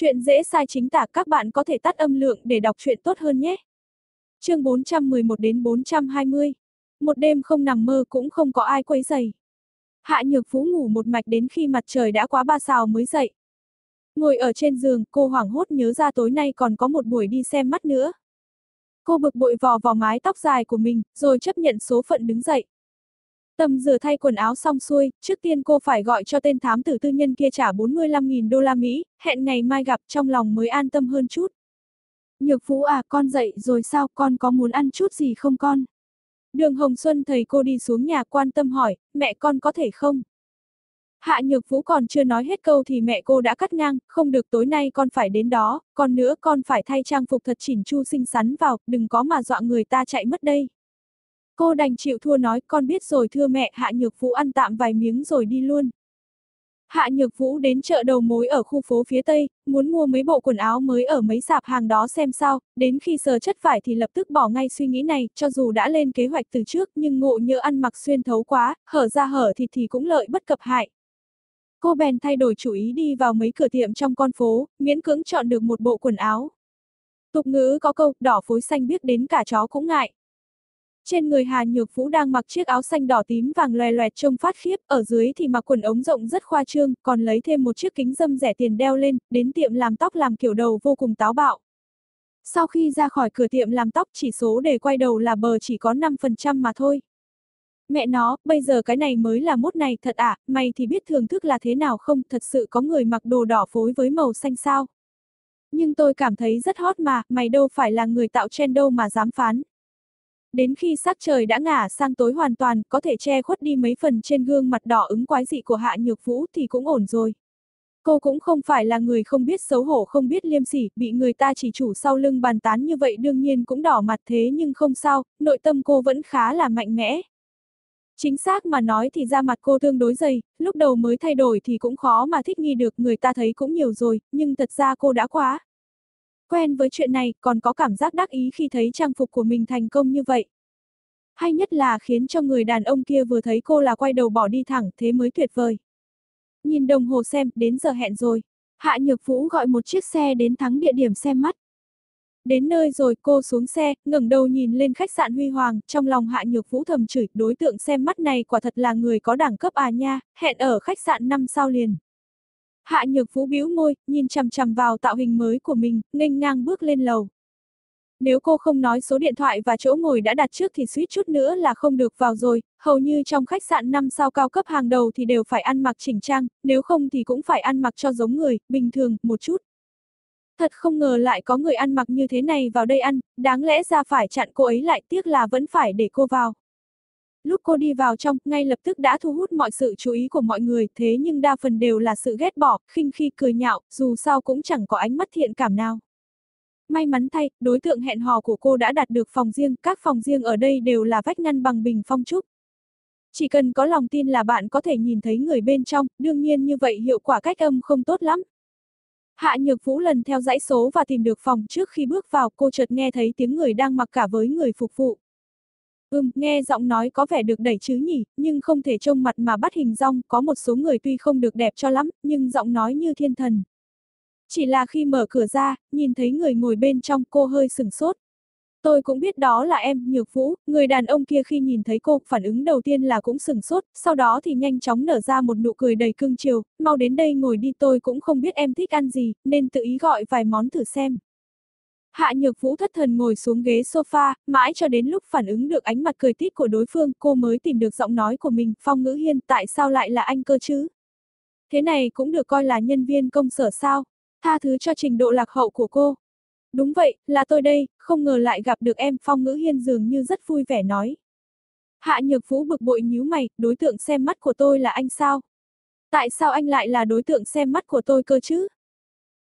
Chuyện dễ sai chính tả các bạn có thể tắt âm lượng để đọc chuyện tốt hơn nhé. Chương 411 đến 420. Một đêm không nằm mơ cũng không có ai quấy rầy Hạ Nhược Vũ ngủ một mạch đến khi mặt trời đã quá ba sào mới dậy. Ngồi ở trên giường, cô hoảng hốt nhớ ra tối nay còn có một buổi đi xem mắt nữa. Cô bực bội vò vò mái tóc dài của mình, rồi chấp nhận số phận đứng dậy. Tầm rửa thay quần áo xong xuôi, trước tiên cô phải gọi cho tên thám tử tư nhân kia trả 45.000 đô la Mỹ, hẹn ngày mai gặp trong lòng mới an tâm hơn chút. Nhược Vũ à, con dậy rồi sao, con có muốn ăn chút gì không con? Đường Hồng Xuân thầy cô đi xuống nhà quan tâm hỏi, mẹ con có thể không? Hạ Nhược Vũ còn chưa nói hết câu thì mẹ cô đã cắt ngang, không được tối nay con phải đến đó, còn nữa con phải thay trang phục thật chỉnh chu xinh xắn vào, đừng có mà dọa người ta chạy mất đây. Cô đành chịu thua nói, con biết rồi thưa mẹ, Hạ Nhược Vũ ăn tạm vài miếng rồi đi luôn. Hạ Nhược Vũ đến chợ đầu mối ở khu phố phía Tây, muốn mua mấy bộ quần áo mới ở mấy sạp hàng đó xem sao, đến khi sờ chất vải thì lập tức bỏ ngay suy nghĩ này, cho dù đã lên kế hoạch từ trước nhưng ngộ nhỡ ăn mặc xuyên thấu quá, hở ra hở thì thì cũng lợi bất cập hại. Cô bèn thay đổi chủ ý đi vào mấy cửa tiệm trong con phố, miễn cưỡng chọn được một bộ quần áo. Tục ngữ có câu, đỏ phối xanh biết đến cả chó cũng ngại. Trên người Hà Nhược Vũ đang mặc chiếc áo xanh đỏ tím vàng loè loẹt trông phát khiếp, ở dưới thì mặc quần ống rộng rất khoa trương, còn lấy thêm một chiếc kính dâm rẻ tiền đeo lên, đến tiệm làm tóc làm kiểu đầu vô cùng táo bạo. Sau khi ra khỏi cửa tiệm làm tóc chỉ số để quay đầu là bờ chỉ có 5% mà thôi. Mẹ nó, bây giờ cái này mới là mốt này thật à, mày thì biết thưởng thức là thế nào không, thật sự có người mặc đồ đỏ phối với màu xanh sao. Nhưng tôi cảm thấy rất hot mà, mày đâu phải là người tạo trend đâu mà dám phán. Đến khi sắc trời đã ngả sang tối hoàn toàn, có thể che khuất đi mấy phần trên gương mặt đỏ ứng quái dị của Hạ Nhược Vũ thì cũng ổn rồi. Cô cũng không phải là người không biết xấu hổ không biết liêm sỉ, bị người ta chỉ chủ sau lưng bàn tán như vậy đương nhiên cũng đỏ mặt thế nhưng không sao, nội tâm cô vẫn khá là mạnh mẽ. Chính xác mà nói thì da mặt cô tương đối dày, lúc đầu mới thay đổi thì cũng khó mà thích nghi được người ta thấy cũng nhiều rồi, nhưng thật ra cô đã quá, Quen với chuyện này, còn có cảm giác đắc ý khi thấy trang phục của mình thành công như vậy. Hay nhất là khiến cho người đàn ông kia vừa thấy cô là quay đầu bỏ đi thẳng, thế mới tuyệt vời. Nhìn đồng hồ xem, đến giờ hẹn rồi. Hạ Nhược Vũ gọi một chiếc xe đến thắng địa điểm xem mắt. Đến nơi rồi cô xuống xe, ngẩng đầu nhìn lên khách sạn Huy Hoàng, trong lòng Hạ Nhược Vũ thầm chửi, đối tượng xem mắt này quả thật là người có đẳng cấp à nha, hẹn ở khách sạn năm sao liền. Hạ nhược vũ bĩu môi, nhìn chằm chằm vào tạo hình mới của mình, nghênh ngang bước lên lầu. Nếu cô không nói số điện thoại và chỗ ngồi đã đặt trước thì suýt chút nữa là không được vào rồi, hầu như trong khách sạn 5 sao cao cấp hàng đầu thì đều phải ăn mặc chỉnh trang, nếu không thì cũng phải ăn mặc cho giống người, bình thường, một chút. Thật không ngờ lại có người ăn mặc như thế này vào đây ăn, đáng lẽ ra phải chặn cô ấy lại tiếc là vẫn phải để cô vào. Lúc cô đi vào trong, ngay lập tức đã thu hút mọi sự chú ý của mọi người, thế nhưng đa phần đều là sự ghét bỏ, khinh khi cười nhạo, dù sao cũng chẳng có ánh mắt thiện cảm nào. May mắn thay, đối tượng hẹn hò của cô đã đạt được phòng riêng, các phòng riêng ở đây đều là vách ngăn bằng bình phong trúc. Chỉ cần có lòng tin là bạn có thể nhìn thấy người bên trong, đương nhiên như vậy hiệu quả cách âm không tốt lắm. Hạ Nhược Vũ lần theo dãy số và tìm được phòng trước khi bước vào cô chợt nghe thấy tiếng người đang mặc cả với người phục vụ. Ừm, nghe giọng nói có vẻ được đẩy chứ nhỉ, nhưng không thể trông mặt mà bắt hình rong, có một số người tuy không được đẹp cho lắm, nhưng giọng nói như thiên thần. Chỉ là khi mở cửa ra, nhìn thấy người ngồi bên trong cô hơi sừng sốt. Tôi cũng biết đó là em, Nhược Vũ, người đàn ông kia khi nhìn thấy cô, phản ứng đầu tiên là cũng sừng sốt, sau đó thì nhanh chóng nở ra một nụ cười đầy cưng chiều, mau đến đây ngồi đi tôi cũng không biết em thích ăn gì, nên tự ý gọi vài món thử xem. Hạ Nhược Vũ thất thần ngồi xuống ghế sofa, mãi cho đến lúc phản ứng được ánh mặt cười tít của đối phương, cô mới tìm được giọng nói của mình, Phong Ngữ Hiên, tại sao lại là anh cơ chứ? Thế này cũng được coi là nhân viên công sở sao? Tha thứ cho trình độ lạc hậu của cô. Đúng vậy, là tôi đây, không ngờ lại gặp được em, Phong Ngữ Hiên dường như rất vui vẻ nói. Hạ Nhược Vũ bực bội nhíu mày, đối tượng xem mắt của tôi là anh sao? Tại sao anh lại là đối tượng xem mắt của tôi cơ chứ?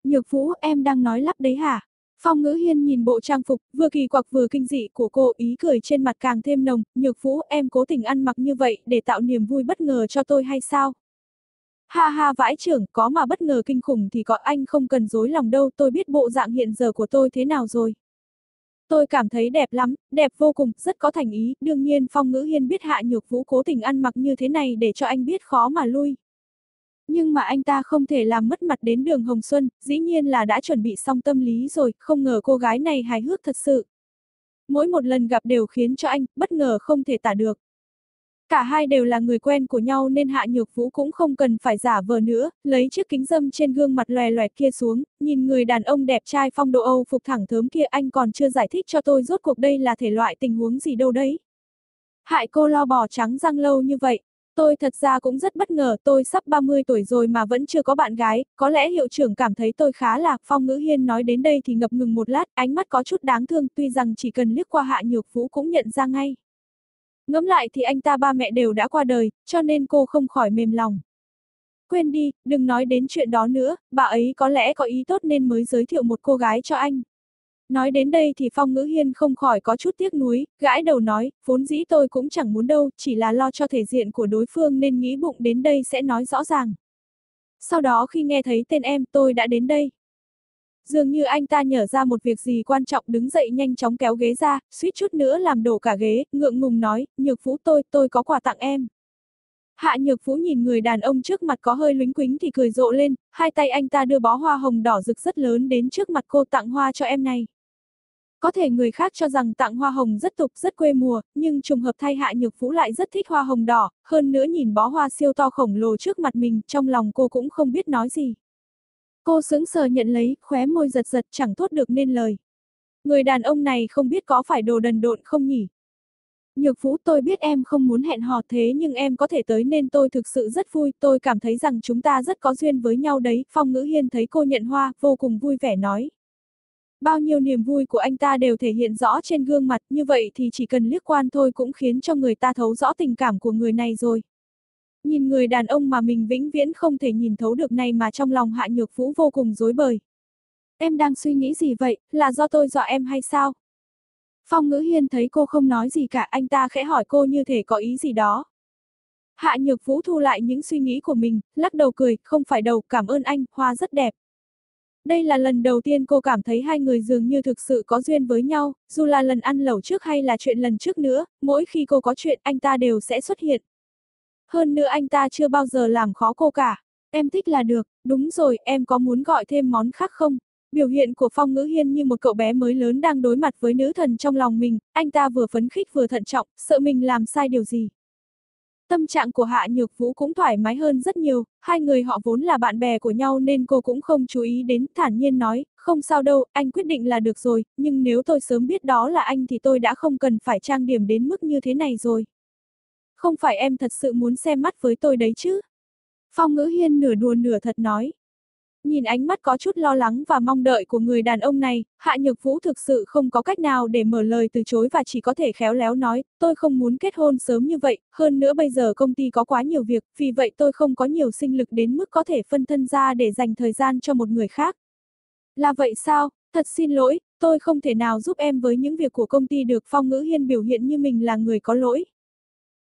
Nhược Vũ, em đang nói lắp đấy hả? Phong ngữ hiên nhìn bộ trang phục, vừa kỳ quặc vừa kinh dị của cô, ý cười trên mặt càng thêm nồng, nhược vũ, em cố tình ăn mặc như vậy để tạo niềm vui bất ngờ cho tôi hay sao? Ha ha vãi trưởng, có mà bất ngờ kinh khủng thì có anh không cần dối lòng đâu, tôi biết bộ dạng hiện giờ của tôi thế nào rồi. Tôi cảm thấy đẹp lắm, đẹp vô cùng, rất có thành ý, đương nhiên Phong Ngữ Hiên biết Hạ Nhược Vũ cố tình ăn mặc như thế này để cho anh biết khó mà lui. Nhưng mà anh ta không thể làm mất mặt đến đường Hồng Xuân, dĩ nhiên là đã chuẩn bị xong tâm lý rồi, không ngờ cô gái này hài hước thật sự. Mỗi một lần gặp đều khiến cho anh, bất ngờ không thể tả được. Cả hai đều là người quen của nhau nên Hạ Nhược Vũ cũng không cần phải giả vờ nữa, lấy chiếc kính dâm trên gương mặt lòe loẹt kia xuống, nhìn người đàn ông đẹp trai phong độ Âu phục thẳng thớm kia anh còn chưa giải thích cho tôi rốt cuộc đây là thể loại tình huống gì đâu đấy. Hại cô lo bò trắng răng lâu như vậy, Tôi thật ra cũng rất bất ngờ, tôi sắp 30 tuổi rồi mà vẫn chưa có bạn gái, có lẽ hiệu trưởng cảm thấy tôi khá lạc. Phong Ngữ Hiên nói đến đây thì ngập ngừng một lát, ánh mắt có chút đáng thương, tuy rằng chỉ cần liếc qua Hạ Nhược Vũ cũng nhận ra ngay. Ngẫm lại thì anh ta ba mẹ đều đã qua đời, cho nên cô không khỏi mềm lòng. Quên đi, đừng nói đến chuyện đó nữa, bà ấy có lẽ có ý tốt nên mới giới thiệu một cô gái cho anh. Nói đến đây thì Phong Ngữ Hiên không khỏi có chút tiếc nuối, gãi đầu nói, vốn dĩ tôi cũng chẳng muốn đâu, chỉ là lo cho thể diện của đối phương nên nghĩ bụng đến đây sẽ nói rõ ràng. Sau đó khi nghe thấy tên em tôi đã đến đây. Dường như anh ta nhở ra một việc gì quan trọng đứng dậy nhanh chóng kéo ghế ra, suýt chút nữa làm đổ cả ghế, ngượng ngùng nói, nhược vũ tôi, tôi có quà tặng em. Hạ nhược vũ nhìn người đàn ông trước mặt có hơi lính quính thì cười rộ lên, hai tay anh ta đưa bó hoa hồng đỏ rực rất lớn đến trước mặt cô tặng hoa cho em này. Có thể người khác cho rằng tặng hoa hồng rất tục, rất quê mùa, nhưng trùng hợp thay Hạ Nhược Vũ lại rất thích hoa hồng đỏ, hơn nữa nhìn bó hoa siêu to khổng lồ trước mặt mình, trong lòng cô cũng không biết nói gì. Cô sững sờ nhận lấy, khóe môi giật giật chẳng thốt được nên lời. Người đàn ông này không biết có phải đồ đần độn không nhỉ? Nhược Vũ tôi biết em không muốn hẹn hò thế nhưng em có thể tới nên tôi thực sự rất vui, tôi cảm thấy rằng chúng ta rất có duyên với nhau đấy. Phong Ngữ Hiên thấy cô nhận hoa, vô cùng vui vẻ nói. Bao nhiêu niềm vui của anh ta đều thể hiện rõ trên gương mặt, như vậy thì chỉ cần liếc quan thôi cũng khiến cho người ta thấu rõ tình cảm của người này rồi. Nhìn người đàn ông mà mình vĩnh viễn không thể nhìn thấu được này mà trong lòng Hạ Nhược Vũ vô cùng dối bời. Em đang suy nghĩ gì vậy, là do tôi dọa em hay sao? Phong Ngữ Hiên thấy cô không nói gì cả, anh ta khẽ hỏi cô như thể có ý gì đó. Hạ Nhược Vũ thu lại những suy nghĩ của mình, lắc đầu cười, không phải đầu, cảm ơn anh, hoa rất đẹp. Đây là lần đầu tiên cô cảm thấy hai người dường như thực sự có duyên với nhau, dù là lần ăn lẩu trước hay là chuyện lần trước nữa, mỗi khi cô có chuyện anh ta đều sẽ xuất hiện. Hơn nữa anh ta chưa bao giờ làm khó cô cả. Em thích là được, đúng rồi, em có muốn gọi thêm món khác không? Biểu hiện của Phong Ngữ Hiên như một cậu bé mới lớn đang đối mặt với nữ thần trong lòng mình, anh ta vừa phấn khích vừa thận trọng, sợ mình làm sai điều gì. Tâm trạng của Hạ Nhược Vũ cũng thoải mái hơn rất nhiều, hai người họ vốn là bạn bè của nhau nên cô cũng không chú ý đến, thản nhiên nói, không sao đâu, anh quyết định là được rồi, nhưng nếu tôi sớm biết đó là anh thì tôi đã không cần phải trang điểm đến mức như thế này rồi. Không phải em thật sự muốn xem mắt với tôi đấy chứ? Phong ngữ hiên nửa đùa nửa thật nói. Nhìn ánh mắt có chút lo lắng và mong đợi của người đàn ông này, Hạ Nhược Vũ thực sự không có cách nào để mở lời từ chối và chỉ có thể khéo léo nói, tôi không muốn kết hôn sớm như vậy, hơn nữa bây giờ công ty có quá nhiều việc, vì vậy tôi không có nhiều sinh lực đến mức có thể phân thân ra để dành thời gian cho một người khác. Là vậy sao, thật xin lỗi, tôi không thể nào giúp em với những việc của công ty được Phong Ngữ Hiên biểu hiện như mình là người có lỗi.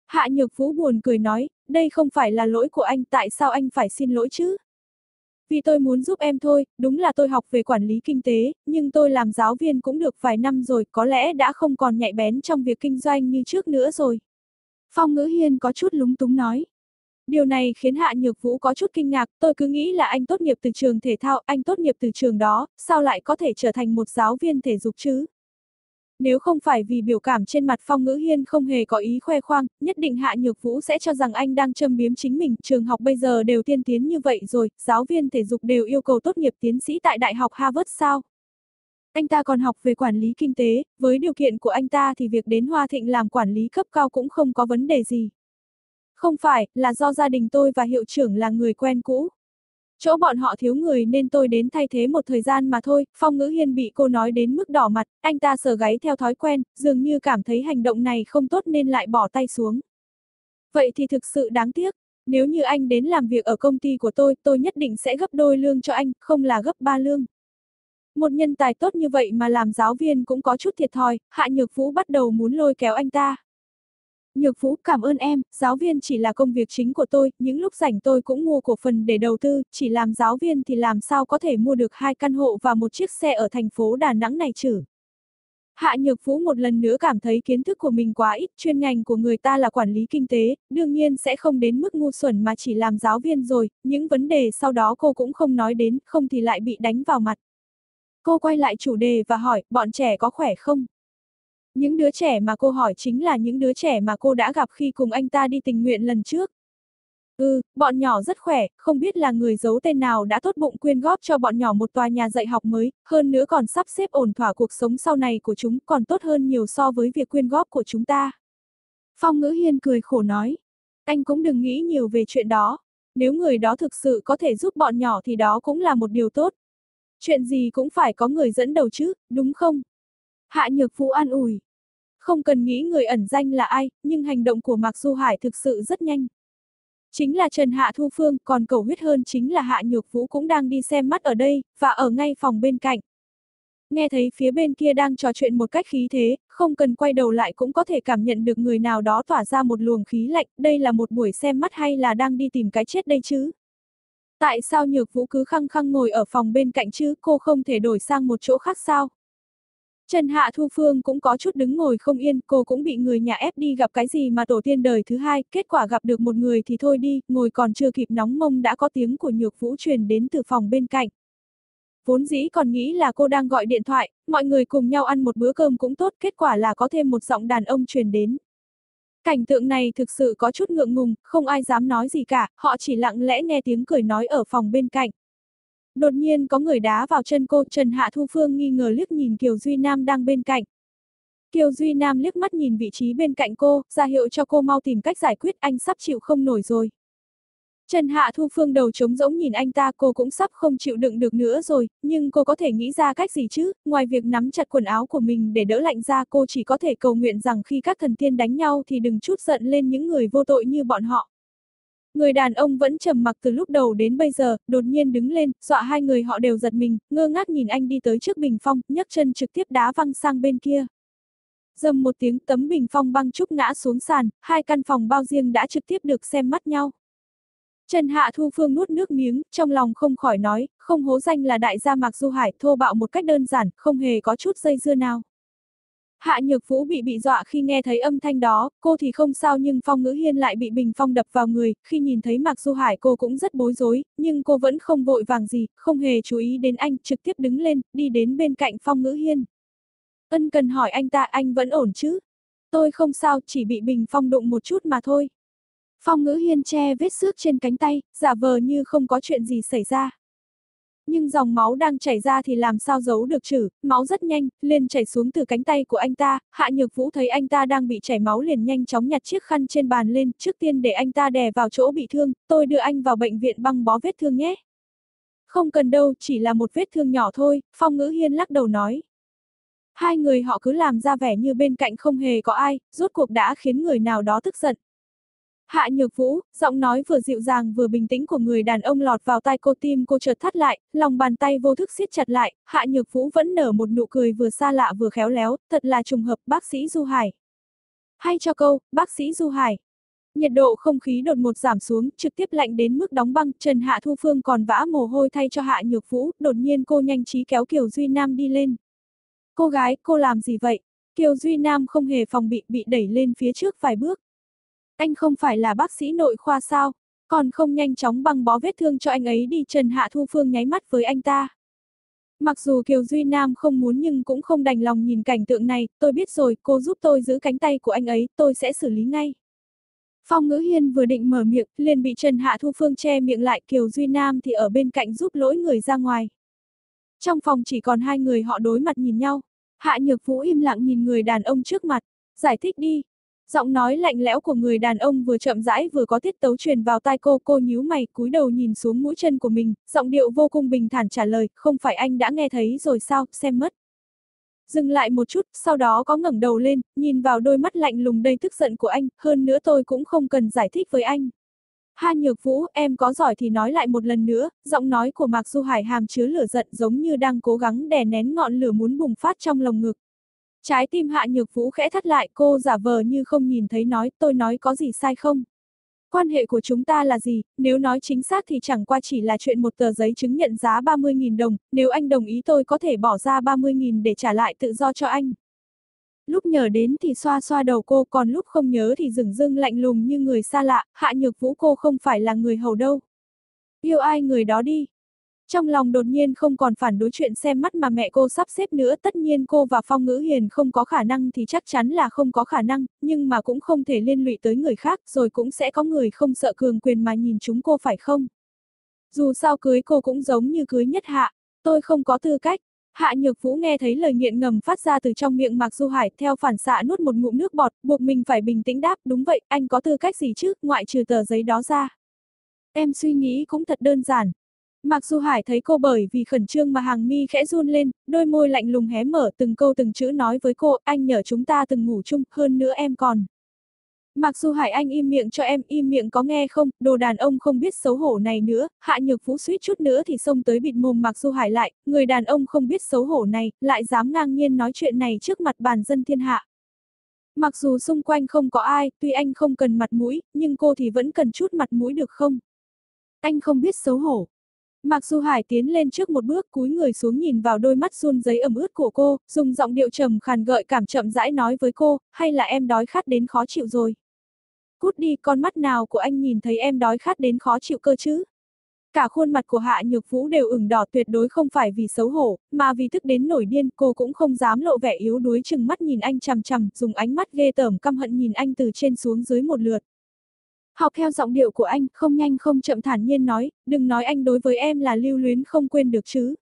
Hạ Nhược Vũ buồn cười nói, đây không phải là lỗi của anh, tại sao anh phải xin lỗi chứ? Vì tôi muốn giúp em thôi, đúng là tôi học về quản lý kinh tế, nhưng tôi làm giáo viên cũng được vài năm rồi, có lẽ đã không còn nhạy bén trong việc kinh doanh như trước nữa rồi. Phong Ngữ Hiên có chút lúng túng nói. Điều này khiến Hạ Nhược Vũ có chút kinh ngạc, tôi cứ nghĩ là anh tốt nghiệp từ trường thể thao, anh tốt nghiệp từ trường đó, sao lại có thể trở thành một giáo viên thể dục chứ? Nếu không phải vì biểu cảm trên mặt Phong Ngữ Hiên không hề có ý khoe khoang, nhất định Hạ Nhược Vũ sẽ cho rằng anh đang châm biếm chính mình, trường học bây giờ đều tiên tiến như vậy rồi, giáo viên thể dục đều yêu cầu tốt nghiệp tiến sĩ tại Đại học Harvard sao? Anh ta còn học về quản lý kinh tế, với điều kiện của anh ta thì việc đến Hoa Thịnh làm quản lý cấp cao cũng không có vấn đề gì. Không phải, là do gia đình tôi và hiệu trưởng là người quen cũ. Chỗ bọn họ thiếu người nên tôi đến thay thế một thời gian mà thôi, Phong Ngữ Hiên bị cô nói đến mức đỏ mặt, anh ta sờ gáy theo thói quen, dường như cảm thấy hành động này không tốt nên lại bỏ tay xuống. Vậy thì thực sự đáng tiếc, nếu như anh đến làm việc ở công ty của tôi, tôi nhất định sẽ gấp đôi lương cho anh, không là gấp ba lương. Một nhân tài tốt như vậy mà làm giáo viên cũng có chút thiệt thòi, Hạ Nhược Vũ bắt đầu muốn lôi kéo anh ta. Nhược Vũ cảm ơn em, giáo viên chỉ là công việc chính của tôi, những lúc rảnh tôi cũng mua cổ phần để đầu tư, chỉ làm giáo viên thì làm sao có thể mua được hai căn hộ và một chiếc xe ở thành phố Đà Nẵng này chứ. Hạ Nhược Vũ một lần nữa cảm thấy kiến thức của mình quá ít, chuyên ngành của người ta là quản lý kinh tế, đương nhiên sẽ không đến mức ngu xuẩn mà chỉ làm giáo viên rồi, những vấn đề sau đó cô cũng không nói đến, không thì lại bị đánh vào mặt. Cô quay lại chủ đề và hỏi, bọn trẻ có khỏe không? Những đứa trẻ mà cô hỏi chính là những đứa trẻ mà cô đã gặp khi cùng anh ta đi tình nguyện lần trước. Ừ, bọn nhỏ rất khỏe, không biết là người giấu tên nào đã tốt bụng quyên góp cho bọn nhỏ một tòa nhà dạy học mới, hơn nữa còn sắp xếp ổn thỏa cuộc sống sau này của chúng còn tốt hơn nhiều so với việc quyên góp của chúng ta. Phong ngữ hiên cười khổ nói, anh cũng đừng nghĩ nhiều về chuyện đó, nếu người đó thực sự có thể giúp bọn nhỏ thì đó cũng là một điều tốt. Chuyện gì cũng phải có người dẫn đầu chứ, đúng không? Hạ Nhược Vũ an ủi. Không cần nghĩ người ẩn danh là ai, nhưng hành động của Mạc Du Hải thực sự rất nhanh. Chính là Trần Hạ Thu Phương, còn cầu huyết hơn chính là Hạ Nhược Vũ cũng đang đi xem mắt ở đây, và ở ngay phòng bên cạnh. Nghe thấy phía bên kia đang trò chuyện một cách khí thế, không cần quay đầu lại cũng có thể cảm nhận được người nào đó tỏa ra một luồng khí lạnh, đây là một buổi xem mắt hay là đang đi tìm cái chết đây chứ? Tại sao Nhược Vũ cứ khăng khăng ngồi ở phòng bên cạnh chứ, cô không thể đổi sang một chỗ khác sao? Trần Hạ Thu Phương cũng có chút đứng ngồi không yên, cô cũng bị người nhà ép đi gặp cái gì mà tổ tiên đời thứ hai, kết quả gặp được một người thì thôi đi, ngồi còn chưa kịp nóng mông đã có tiếng của Nhược Vũ truyền đến từ phòng bên cạnh. Vốn dĩ còn nghĩ là cô đang gọi điện thoại, mọi người cùng nhau ăn một bữa cơm cũng tốt, kết quả là có thêm một giọng đàn ông truyền đến. Cảnh tượng này thực sự có chút ngượng ngùng, không ai dám nói gì cả, họ chỉ lặng lẽ nghe tiếng cười nói ở phòng bên cạnh. Đột nhiên có người đá vào chân cô, Trần Hạ Thu Phương nghi ngờ liếc nhìn Kiều Duy Nam đang bên cạnh. Kiều Duy Nam liếc mắt nhìn vị trí bên cạnh cô, ra hiệu cho cô mau tìm cách giải quyết anh sắp chịu không nổi rồi. Trần Hạ Thu Phương đầu trống rỗng nhìn anh ta cô cũng sắp không chịu đựng được nữa rồi, nhưng cô có thể nghĩ ra cách gì chứ, ngoài việc nắm chặt quần áo của mình để đỡ lạnh ra cô chỉ có thể cầu nguyện rằng khi các thần tiên đánh nhau thì đừng chút giận lên những người vô tội như bọn họ. Người đàn ông vẫn trầm mặc từ lúc đầu đến bây giờ, đột nhiên đứng lên, dọa hai người họ đều giật mình, ngơ ngác nhìn anh đi tới trước bình phong, nhấc chân trực tiếp đá văng sang bên kia. Dầm một tiếng tấm bình phong băng trúc ngã xuống sàn, hai căn phòng bao riêng đã trực tiếp được xem mắt nhau. Trần Hạ Thu Phương nuốt nước miếng, trong lòng không khỏi nói, không hố danh là đại gia Mạc Du Hải, thô bạo một cách đơn giản, không hề có chút dây dưa nào. Hạ Nhược Vũ bị bị dọa khi nghe thấy âm thanh đó, cô thì không sao nhưng Phong Ngữ Hiên lại bị bình phong đập vào người, khi nhìn thấy Mạc Du Hải cô cũng rất bối rối, nhưng cô vẫn không vội vàng gì, không hề chú ý đến anh, trực tiếp đứng lên, đi đến bên cạnh Phong Ngữ Hiên. Ân cần hỏi anh ta anh vẫn ổn chứ? Tôi không sao, chỉ bị bình phong đụng một chút mà thôi. Phong Ngữ Hiên che vết xước trên cánh tay, giả vờ như không có chuyện gì xảy ra nhưng dòng máu đang chảy ra thì làm sao giấu được chử, máu rất nhanh, liền chảy xuống từ cánh tay của anh ta, Hạ Nhược Vũ thấy anh ta đang bị chảy máu liền nhanh chóng nhặt chiếc khăn trên bàn lên, trước tiên để anh ta đè vào chỗ bị thương, tôi đưa anh vào bệnh viện băng bó vết thương nhé. Không cần đâu, chỉ là một vết thương nhỏ thôi, Phong Ngữ Hiên lắc đầu nói. Hai người họ cứ làm ra vẻ như bên cạnh không hề có ai, rốt cuộc đã khiến người nào đó tức giận, Hạ Nhược Vũ, giọng nói vừa dịu dàng vừa bình tĩnh của người đàn ông lọt vào tai cô tim cô chợt thắt lại, lòng bàn tay vô thức siết chặt lại, Hạ Nhược Vũ vẫn nở một nụ cười vừa xa lạ vừa khéo léo, thật là trùng hợp bác sĩ Du Hải. Hay cho câu, bác sĩ Du Hải. Nhiệt độ không khí đột ngột giảm xuống, trực tiếp lạnh đến mức đóng băng, Trần Hạ Thu Phương còn vã mồ hôi thay cho Hạ Nhược Vũ, đột nhiên cô nhanh trí kéo Kiều Duy Nam đi lên. Cô gái, cô làm gì vậy? Kiều Duy Nam không hề phòng bị, bị đẩy lên phía trước vài bước. Anh không phải là bác sĩ nội khoa sao, còn không nhanh chóng băng bó vết thương cho anh ấy đi Trần Hạ Thu Phương nháy mắt với anh ta. Mặc dù Kiều Duy Nam không muốn nhưng cũng không đành lòng nhìn cảnh tượng này, tôi biết rồi, cô giúp tôi giữ cánh tay của anh ấy, tôi sẽ xử lý ngay. Phong Ngữ Hiên vừa định mở miệng, liền bị Trần Hạ Thu Phương che miệng lại, Kiều Duy Nam thì ở bên cạnh giúp lỗi người ra ngoài. Trong phòng chỉ còn hai người họ đối mặt nhìn nhau. Hạ Nhược Vũ im lặng nhìn người đàn ông trước mặt. Giải thích đi, Giọng nói lạnh lẽo của người đàn ông vừa chậm rãi vừa có tiết tấu truyền vào tai cô, cô nhíu mày, cúi đầu nhìn xuống mũi chân của mình, giọng điệu vô cùng bình thản trả lời, không phải anh đã nghe thấy rồi sao, xem mất. Dừng lại một chút, sau đó có ngẩng đầu lên, nhìn vào đôi mắt lạnh lùng đầy tức giận của anh, hơn nữa tôi cũng không cần giải thích với anh. Ha Nhược Vũ, em có giỏi thì nói lại một lần nữa, giọng nói của Mạc Du Hải hàm chứa lửa giận giống như đang cố gắng đè nén ngọn lửa muốn bùng phát trong lồng ngực. Trái tim hạ nhược vũ khẽ thắt lại cô giả vờ như không nhìn thấy nói tôi nói có gì sai không. Quan hệ của chúng ta là gì, nếu nói chính xác thì chẳng qua chỉ là chuyện một tờ giấy chứng nhận giá 30.000 đồng, nếu anh đồng ý tôi có thể bỏ ra 30.000 để trả lại tự do cho anh. Lúc nhớ đến thì xoa xoa đầu cô, còn lúc không nhớ thì dừng rưng lạnh lùng như người xa lạ, hạ nhược vũ cô không phải là người hầu đâu. Yêu ai người đó đi. Trong lòng đột nhiên không còn phản đối chuyện xem mắt mà mẹ cô sắp xếp nữa, tất nhiên cô và Phong Ngữ Hiền không có khả năng thì chắc chắn là không có khả năng, nhưng mà cũng không thể liên lụy tới người khác, rồi cũng sẽ có người không sợ cường quyền mà nhìn chúng cô phải không? Dù sao cưới cô cũng giống như cưới nhất hạ, tôi không có tư cách. Hạ Nhược Vũ nghe thấy lời nghiện ngầm phát ra từ trong miệng Mạc Du Hải, theo phản xạ nuốt một ngụm nước bọt, buộc mình phải bình tĩnh đáp, đúng vậy, anh có tư cách gì chứ, ngoại trừ tờ giấy đó ra. Em suy nghĩ cũng thật đơn giản mặc dù Hải thấy cô bởi vì khẩn trương mà hàng mi khẽ run lên, đôi môi lạnh lùng hé mở từng câu từng chữ nói với cô, anh nhờ chúng ta từng ngủ chung, hơn nữa em còn. Mặc dù Hải Anh im miệng cho em, im miệng có nghe không, đồ đàn ông không biết xấu hổ này nữa, hạ nhược vũ suýt chút nữa thì xông tới bịt mồm Mặc dù Hải lại, người đàn ông không biết xấu hổ này, lại dám ngang nhiên nói chuyện này trước mặt bàn dân thiên hạ. Mặc dù xung quanh không có ai, tuy anh không cần mặt mũi, nhưng cô thì vẫn cần chút mặt mũi được không? Anh không biết xấu hổ. Mặc dù Hải tiến lên trước một bước cúi người xuống nhìn vào đôi mắt run giấy ẩm ướt của cô, dùng giọng điệu trầm khàn gợi cảm chậm rãi nói với cô, hay là em đói khát đến khó chịu rồi. Cút đi, con mắt nào của anh nhìn thấy em đói khát đến khó chịu cơ chứ? Cả khuôn mặt của Hạ Nhược Vũ đều ửng đỏ tuyệt đối không phải vì xấu hổ, mà vì tức đến nổi điên, cô cũng không dám lộ vẻ yếu đuối chừng mắt nhìn anh chằm chằm, dùng ánh mắt ghê tởm căm hận nhìn anh từ trên xuống dưới một lượt. Học theo giọng điệu của anh, không nhanh không chậm thản nhiên nói, đừng nói anh đối với em là lưu luyến không quên được chứ.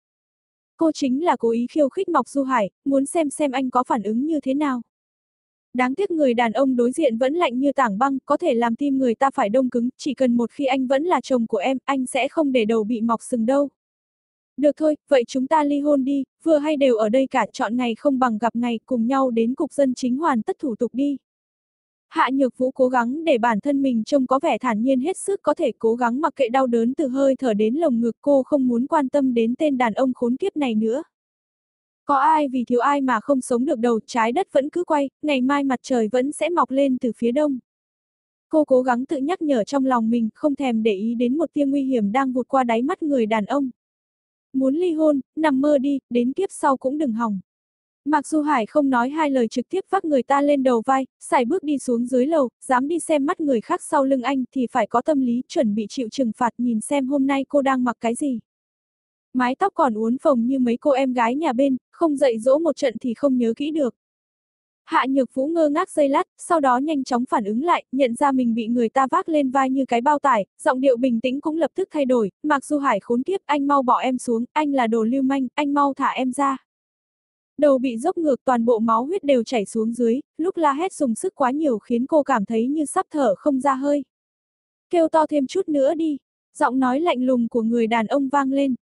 Cô chính là cố ý khiêu khích Mộc Du Hải, muốn xem xem anh có phản ứng như thế nào. Đáng tiếc người đàn ông đối diện vẫn lạnh như tảng băng, có thể làm tim người ta phải đông cứng, chỉ cần một khi anh vẫn là chồng của em, anh sẽ không để đầu bị mọc sừng đâu. Được thôi, vậy chúng ta ly hôn đi, vừa hay đều ở đây cả chọn ngày không bằng gặp ngày cùng nhau đến cục dân chính hoàn tất thủ tục đi. Hạ Nhược Vũ cố gắng để bản thân mình trông có vẻ thản nhiên hết sức có thể cố gắng mặc kệ đau đớn từ hơi thở đến lồng ngực cô không muốn quan tâm đến tên đàn ông khốn kiếp này nữa. Có ai vì thiếu ai mà không sống được đầu, trái đất vẫn cứ quay, ngày mai mặt trời vẫn sẽ mọc lên từ phía đông. Cô cố gắng tự nhắc nhở trong lòng mình, không thèm để ý đến một tia nguy hiểm đang vụt qua đáy mắt người đàn ông. Muốn ly hôn, nằm mơ đi, đến kiếp sau cũng đừng hỏng. Mặc dù Hải không nói hai lời trực tiếp vác người ta lên đầu vai, xài bước đi xuống dưới lầu, dám đi xem mắt người khác sau lưng anh thì phải có tâm lý chuẩn bị chịu trừng phạt nhìn xem hôm nay cô đang mặc cái gì. Mái tóc còn uốn phồng như mấy cô em gái nhà bên, không dạy dỗ một trận thì không nhớ kỹ được. Hạ Nhược Vũ ngơ ngác giây lát, sau đó nhanh chóng phản ứng lại, nhận ra mình bị người ta vác lên vai như cái bao tải, giọng điệu bình tĩnh cũng lập tức thay đổi, Mặc dù Hải khốn kiếp, anh mau bỏ em xuống, anh là đồ lưu manh, anh mau thả em ra. Đầu bị dốc ngược toàn bộ máu huyết đều chảy xuống dưới, lúc la hét dùng sức quá nhiều khiến cô cảm thấy như sắp thở không ra hơi. Kêu to thêm chút nữa đi, giọng nói lạnh lùng của người đàn ông vang lên,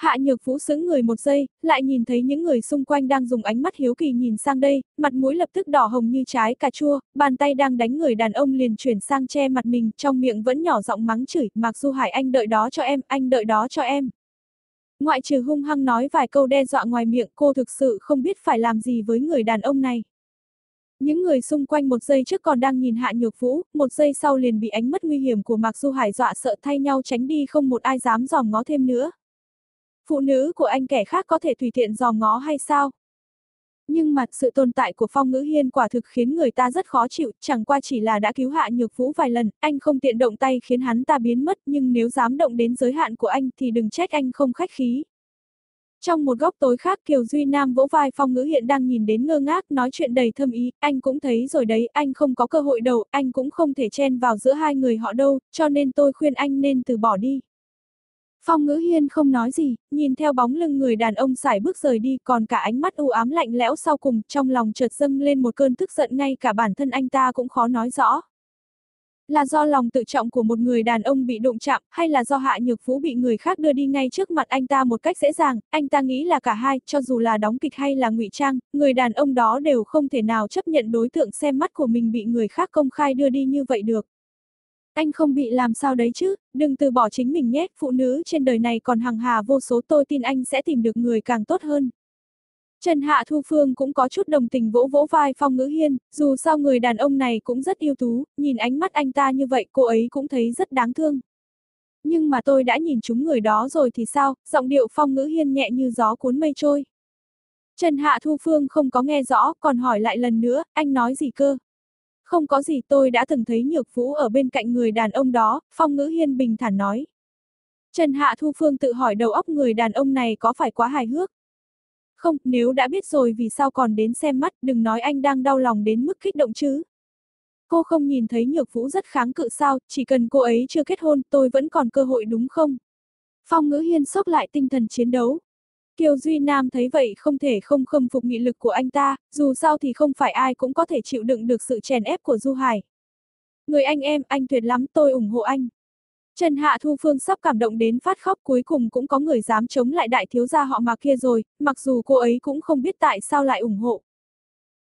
Hạ nhược vũ sững người một giây, lại nhìn thấy những người xung quanh đang dùng ánh mắt hiếu kỳ nhìn sang đây, mặt mũi lập tức đỏ hồng như trái cà chua, bàn tay đang đánh người đàn ông liền chuyển sang che mặt mình, trong miệng vẫn nhỏ giọng mắng chửi, mặc dù Hải anh đợi đó cho em, anh đợi đó cho em. Ngoại trừ hung hăng nói vài câu đe dọa ngoài miệng cô thực sự không biết phải làm gì với người đàn ông này. Những người xung quanh một giây trước còn đang nhìn Hạ Nhược Vũ, một giây sau liền bị ánh mắt nguy hiểm của Mạc Du Hải dọa sợ thay nhau tránh đi không một ai dám dòm ngó thêm nữa. Phụ nữ của anh kẻ khác có thể tùy tiện dòm ngó hay sao? Nhưng mà sự tồn tại của Phong Ngữ Hiên quả thực khiến người ta rất khó chịu, chẳng qua chỉ là đã cứu hạ nhược vũ vài lần, anh không tiện động tay khiến hắn ta biến mất, nhưng nếu dám động đến giới hạn của anh thì đừng trách anh không khách khí. Trong một góc tối khác Kiều Duy Nam vỗ vai Phong Ngữ Hiện đang nhìn đến ngơ ngác, nói chuyện đầy thâm ý, anh cũng thấy rồi đấy, anh không có cơ hội đâu, anh cũng không thể chen vào giữa hai người họ đâu, cho nên tôi khuyên anh nên từ bỏ đi. Phong ngữ hiên không nói gì, nhìn theo bóng lưng người đàn ông xài bước rời đi còn cả ánh mắt u ám lạnh lẽo sau cùng trong lòng chợt dâng lên một cơn tức giận ngay cả bản thân anh ta cũng khó nói rõ. Là do lòng tự trọng của một người đàn ông bị đụng chạm, hay là do hạ nhược phú bị người khác đưa đi ngay trước mặt anh ta một cách dễ dàng, anh ta nghĩ là cả hai, cho dù là đóng kịch hay là ngụy trang, người đàn ông đó đều không thể nào chấp nhận đối tượng xem mắt của mình bị người khác công khai đưa đi như vậy được. Anh không bị làm sao đấy chứ, đừng từ bỏ chính mình nhé, phụ nữ trên đời này còn hằng hà vô số tôi tin anh sẽ tìm được người càng tốt hơn. Trần Hạ Thu Phương cũng có chút đồng tình vỗ vỗ vai Phong Ngữ Hiên, dù sao người đàn ông này cũng rất yêu tú, nhìn ánh mắt anh ta như vậy cô ấy cũng thấy rất đáng thương. Nhưng mà tôi đã nhìn chúng người đó rồi thì sao, giọng điệu Phong Ngữ Hiên nhẹ như gió cuốn mây trôi. Trần Hạ Thu Phương không có nghe rõ, còn hỏi lại lần nữa, anh nói gì cơ? Không có gì tôi đã từng thấy Nhược Vũ ở bên cạnh người đàn ông đó, Phong Ngữ Hiên bình thản nói. Trần Hạ Thu Phương tự hỏi đầu óc người đàn ông này có phải quá hài hước? Không, nếu đã biết rồi vì sao còn đến xem mắt, đừng nói anh đang đau lòng đến mức kích động chứ. Cô không nhìn thấy Nhược Vũ rất kháng cự sao, chỉ cần cô ấy chưa kết hôn, tôi vẫn còn cơ hội đúng không? Phong Ngữ Hiên sốc lại tinh thần chiến đấu. Kiều Duy Nam thấy vậy không thể không khâm phục nghị lực của anh ta, dù sao thì không phải ai cũng có thể chịu đựng được sự chèn ép của Du Hải. Người anh em, anh tuyệt lắm, tôi ủng hộ anh. Trần Hạ Thu Phương sắp cảm động đến phát khóc cuối cùng cũng có người dám chống lại đại thiếu gia họ mà kia rồi, mặc dù cô ấy cũng không biết tại sao lại ủng hộ.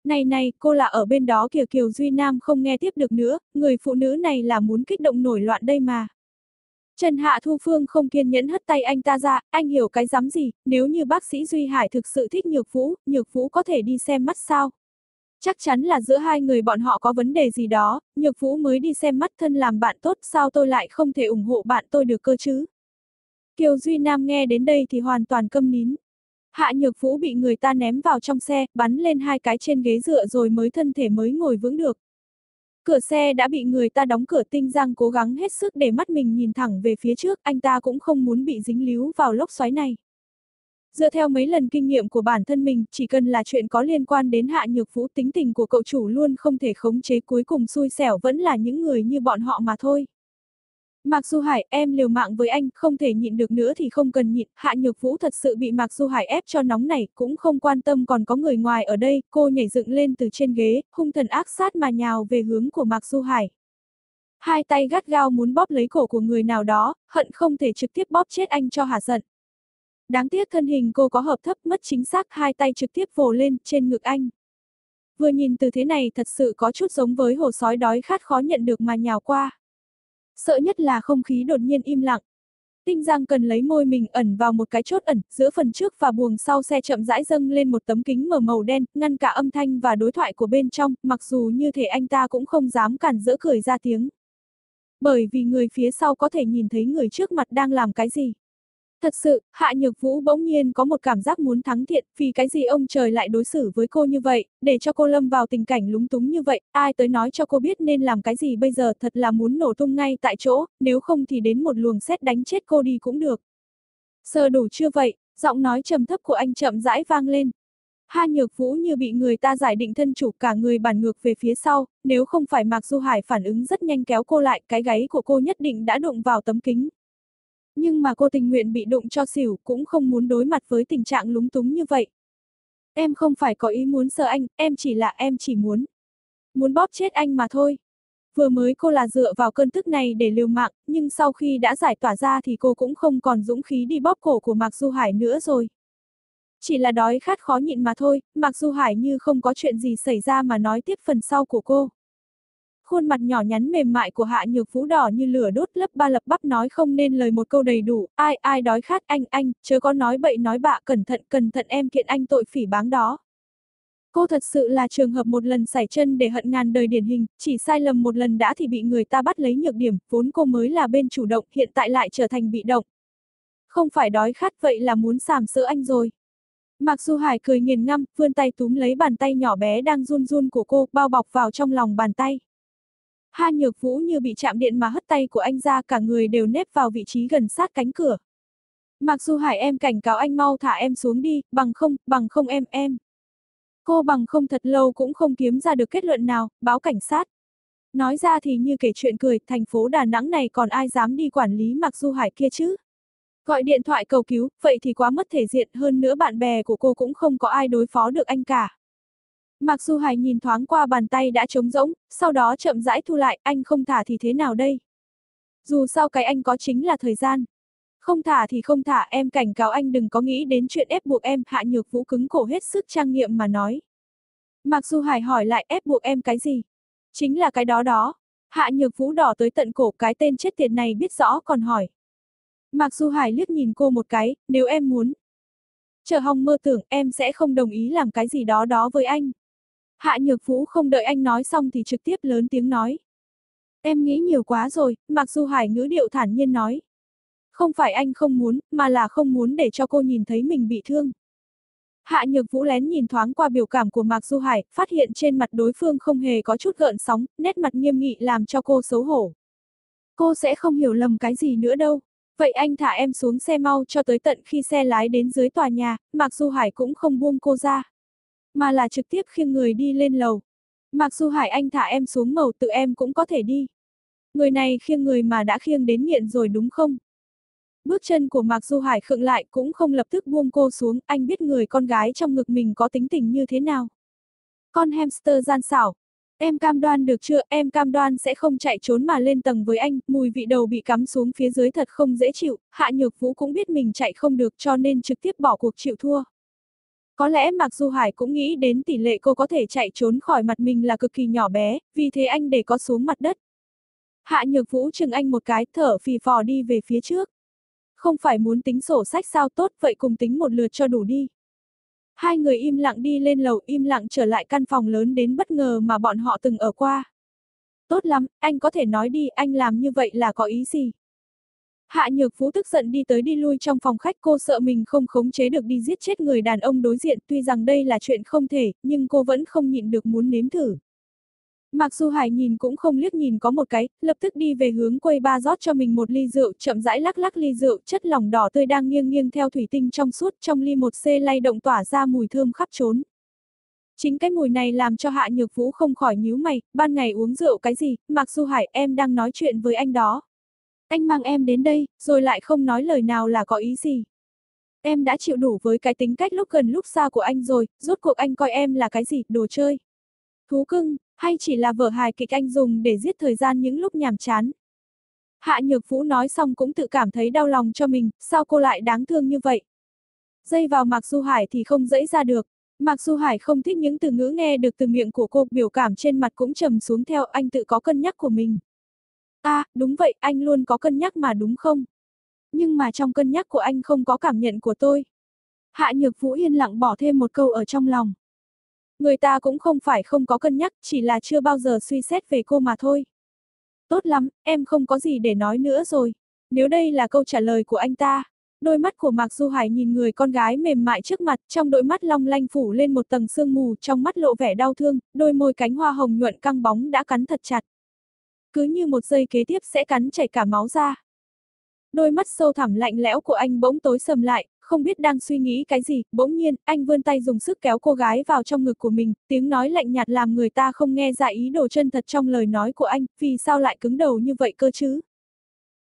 Này này, cô là ở bên đó kìa Kiều Duy Nam không nghe tiếp được nữa, người phụ nữ này là muốn kích động nổi loạn đây mà. Trần Hạ Thu Phương không kiên nhẫn hất tay anh ta ra, anh hiểu cái dám gì, nếu như bác sĩ Duy Hải thực sự thích Nhược Vũ, Nhược Vũ có thể đi xem mắt sao? Chắc chắn là giữa hai người bọn họ có vấn đề gì đó, Nhược Vũ mới đi xem mắt thân làm bạn tốt, sao tôi lại không thể ủng hộ bạn tôi được cơ chứ? Kiều Duy Nam nghe đến đây thì hoàn toàn câm nín. Hạ Nhược Vũ bị người ta ném vào trong xe, bắn lên hai cái trên ghế dựa rồi mới thân thể mới ngồi vững được. Cửa xe đã bị người ta đóng cửa tinh giang cố gắng hết sức để mắt mình nhìn thẳng về phía trước, anh ta cũng không muốn bị dính líu vào lốc xoáy này. Dựa theo mấy lần kinh nghiệm của bản thân mình, chỉ cần là chuyện có liên quan đến hạ nhược vũ tính tình của cậu chủ luôn không thể khống chế cuối cùng xui xẻo vẫn là những người như bọn họ mà thôi. Mạc Du Hải, em liều mạng với anh, không thể nhịn được nữa thì không cần nhịn, Hạ Nhược Vũ thật sự bị Mạc Du Hải ép cho nóng này, cũng không quan tâm còn có người ngoài ở đây, cô nhảy dựng lên từ trên ghế, hung thần ác sát mà nhào về hướng của Mạc Du Hải. Hai tay gắt gao muốn bóp lấy cổ của người nào đó, hận không thể trực tiếp bóp chết anh cho hả giận. Đáng tiếc thân hình cô có hợp thấp mất chính xác hai tay trực tiếp vồ lên trên ngực anh. Vừa nhìn từ thế này thật sự có chút giống với hồ sói đói khát khó nhận được mà nhào qua. Sợ nhất là không khí đột nhiên im lặng. Tinh Giang cần lấy môi mình ẩn vào một cái chốt ẩn, giữa phần trước và buồng sau xe chậm rãi dâng lên một tấm kính mờ màu đen, ngăn cả âm thanh và đối thoại của bên trong, mặc dù như thể anh ta cũng không dám cản dỡ cười ra tiếng. Bởi vì người phía sau có thể nhìn thấy người trước mặt đang làm cái gì. Thật sự, Hạ Nhược Vũ bỗng nhiên có một cảm giác muốn thắng thiện, vì cái gì ông trời lại đối xử với cô như vậy, để cho cô lâm vào tình cảnh lúng túng như vậy, ai tới nói cho cô biết nên làm cái gì bây giờ thật là muốn nổ tung ngay tại chỗ, nếu không thì đến một luồng xét đánh chết cô đi cũng được. Sơ đủ chưa vậy, giọng nói trầm thấp của anh chậm rãi vang lên. Hạ Nhược Vũ như bị người ta giải định thân chủ cả người bản ngược về phía sau, nếu không phải Mạc Du Hải phản ứng rất nhanh kéo cô lại, cái gáy của cô nhất định đã đụng vào tấm kính, nhưng mà cô tình nguyện bị đụng cho xỉu cũng không muốn đối mặt với tình trạng lúng túng như vậy. Em không phải có ý muốn sợ anh, em chỉ là em chỉ muốn. Muốn bóp chết anh mà thôi. Vừa mới cô là dựa vào cơn tức này để liều mạng, nhưng sau khi đã giải tỏa ra thì cô cũng không còn dũng khí đi bóp cổ của Mạc Du Hải nữa rồi. Chỉ là đói khát khó nhịn mà thôi, Mạc Du Hải như không có chuyện gì xảy ra mà nói tiếp phần sau của cô. Khuôn mặt nhỏ nhắn mềm mại của hạ nhược vũ đỏ như lửa đốt lấp ba lập bắp nói không nên lời một câu đầy đủ, ai ai đói khát anh anh, chớ có nói bậy nói bạ cẩn thận cẩn thận em kiện anh tội phỉ báng đó. Cô thật sự là trường hợp một lần xảy chân để hận ngàn đời điển hình, chỉ sai lầm một lần đã thì bị người ta bắt lấy nhược điểm, vốn cô mới là bên chủ động, hiện tại lại trở thành bị động. Không phải đói khát vậy là muốn sàm sỡ anh rồi. Mạc Du Hải cười nghiền ngâm, vươn tay túm lấy bàn tay nhỏ bé đang run run của cô, bao bọc vào trong lòng bàn tay. Ha nhược vũ như bị chạm điện mà hất tay của anh ra cả người đều nếp vào vị trí gần sát cánh cửa. Mặc dù hải em cảnh cáo anh mau thả em xuống đi, bằng không, bằng không em, em. Cô bằng không thật lâu cũng không kiếm ra được kết luận nào, báo cảnh sát. Nói ra thì như kể chuyện cười, thành phố Đà Nẵng này còn ai dám đi quản lý Mặc Du Hải kia chứ? Gọi điện thoại cầu cứu, vậy thì quá mất thể diện hơn nữa bạn bè của cô cũng không có ai đối phó được anh cả. Mạc Du Hải nhìn thoáng qua bàn tay đã trống rỗng, sau đó chậm rãi thu lại, anh không thả thì thế nào đây? Dù sao cái anh có chính là thời gian. Không thả thì không thả, em cảnh cáo anh đừng có nghĩ đến chuyện ép buộc em, hạ nhược vũ cứng cổ hết sức trang nghiệm mà nói. Mạc Du Hải hỏi lại ép buộc em cái gì? Chính là cái đó đó. Hạ nhược vũ đỏ tới tận cổ cái tên chết tiệt này biết rõ còn hỏi. Mạc Du Hải liếc nhìn cô một cái, nếu em muốn. Chờ hong mơ tưởng em sẽ không đồng ý làm cái gì đó đó với anh. Hạ Nhược Vũ không đợi anh nói xong thì trực tiếp lớn tiếng nói. Em nghĩ nhiều quá rồi, mặc dù Hải ngữ điệu thản nhiên nói. Không phải anh không muốn, mà là không muốn để cho cô nhìn thấy mình bị thương. Hạ Nhược Vũ lén nhìn thoáng qua biểu cảm của Mạc Du Hải, phát hiện trên mặt đối phương không hề có chút gợn sóng, nét mặt nghiêm nghị làm cho cô xấu hổ. Cô sẽ không hiểu lầm cái gì nữa đâu. Vậy anh thả em xuống xe mau cho tới tận khi xe lái đến dưới tòa nhà, Mạc Du Hải cũng không buông cô ra. Mà là trực tiếp khiêng người đi lên lầu. Mặc Du Hải anh thả em xuống màu tự em cũng có thể đi. Người này khiêng người mà đã khiêng đến nghiện rồi đúng không? Bước chân của Mạc Du Hải khựng lại cũng không lập tức buông cô xuống, anh biết người con gái trong ngực mình có tính tình như thế nào. Con hamster gian xảo. Em cam đoan được chưa, em cam đoan sẽ không chạy trốn mà lên tầng với anh, mùi vị đầu bị cắm xuống phía dưới thật không dễ chịu, Hạ Nhược Vũ cũng biết mình chạy không được cho nên trực tiếp bỏ cuộc chịu thua. Có lẽ Mạc Du Hải cũng nghĩ đến tỷ lệ cô có thể chạy trốn khỏi mặt mình là cực kỳ nhỏ bé, vì thế anh để có xuống mặt đất. Hạ Nhược Vũ chừng anh một cái, thở phì phò đi về phía trước. Không phải muốn tính sổ sách sao tốt vậy cùng tính một lượt cho đủ đi. Hai người im lặng đi lên lầu im lặng trở lại căn phòng lớn đến bất ngờ mà bọn họ từng ở qua. Tốt lắm, anh có thể nói đi, anh làm như vậy là có ý gì? Hạ Nhược Phú tức giận đi tới đi lui trong phòng khách cô sợ mình không khống chế được đi giết chết người đàn ông đối diện tuy rằng đây là chuyện không thể, nhưng cô vẫn không nhịn được muốn nếm thử. Mặc dù Hải nhìn cũng không liếc nhìn có một cái, lập tức đi về hướng quầy ba rót cho mình một ly rượu, chậm rãi lắc lắc ly rượu, chất lỏng đỏ tươi đang nghiêng nghiêng theo thủy tinh trong suốt trong ly một c lay động tỏa ra mùi thơm khắp trốn. Chính cái mùi này làm cho Hạ Nhược Vũ không khỏi nhíu mày, ban ngày uống rượu cái gì, Mặc Du Hải em đang nói chuyện với anh đó. Anh mang em đến đây, rồi lại không nói lời nào là có ý gì. Em đã chịu đủ với cái tính cách lúc gần lúc xa của anh rồi, rốt cuộc anh coi em là cái gì, đồ chơi. Thú cưng, hay chỉ là vở hài kịch anh dùng để giết thời gian những lúc nhàm chán. Hạ Nhược Vũ nói xong cũng tự cảm thấy đau lòng cho mình, sao cô lại đáng thương như vậy. Dây vào Mạc Du Hải thì không dẫy ra được. Mạc Du Hải không thích những từ ngữ nghe được từ miệng của cô, biểu cảm trên mặt cũng trầm xuống theo anh tự có cân nhắc của mình. À, đúng vậy, anh luôn có cân nhắc mà đúng không? Nhưng mà trong cân nhắc của anh không có cảm nhận của tôi. Hạ Nhược Vũ yên lặng bỏ thêm một câu ở trong lòng. Người ta cũng không phải không có cân nhắc, chỉ là chưa bao giờ suy xét về cô mà thôi. Tốt lắm, em không có gì để nói nữa rồi. Nếu đây là câu trả lời của anh ta, đôi mắt của Mạc Du Hải nhìn người con gái mềm mại trước mặt, trong đôi mắt long lanh phủ lên một tầng sương mù, trong mắt lộ vẻ đau thương, đôi môi cánh hoa hồng nhuận căng bóng đã cắn thật chặt. Cứ như một giây kế tiếp sẽ cắn chảy cả máu ra. Đôi mắt sâu thẳm lạnh lẽo của anh bỗng tối sầm lại, không biết đang suy nghĩ cái gì, bỗng nhiên, anh vươn tay dùng sức kéo cô gái vào trong ngực của mình, tiếng nói lạnh nhạt làm người ta không nghe ra ý đồ chân thật trong lời nói của anh, vì sao lại cứng đầu như vậy cơ chứ?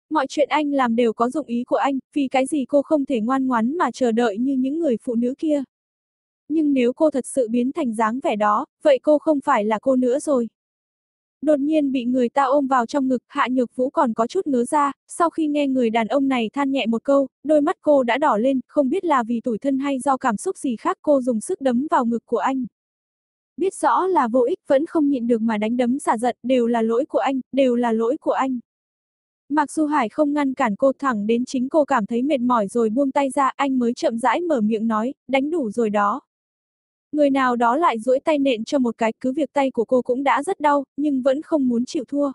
Mọi chuyện anh làm đều có dụng ý của anh, vì cái gì cô không thể ngoan ngoắn mà chờ đợi như những người phụ nữ kia. Nhưng nếu cô thật sự biến thành dáng vẻ đó, vậy cô không phải là cô nữa rồi. Đột nhiên bị người ta ôm vào trong ngực, Hạ Nhược Vũ còn có chút ngớ ra, sau khi nghe người đàn ông này than nhẹ một câu, đôi mắt cô đã đỏ lên, không biết là vì tủi thân hay do cảm xúc gì khác cô dùng sức đấm vào ngực của anh. Biết rõ là vô ích vẫn không nhịn được mà đánh đấm xả giận, đều là lỗi của anh, đều là lỗi của anh. Mặc dù Hải không ngăn cản cô thẳng đến chính cô cảm thấy mệt mỏi rồi buông tay ra anh mới chậm rãi mở miệng nói, đánh đủ rồi đó. Người nào đó lại duỗi tay nện cho một cái, cứ việc tay của cô cũng đã rất đau, nhưng vẫn không muốn chịu thua.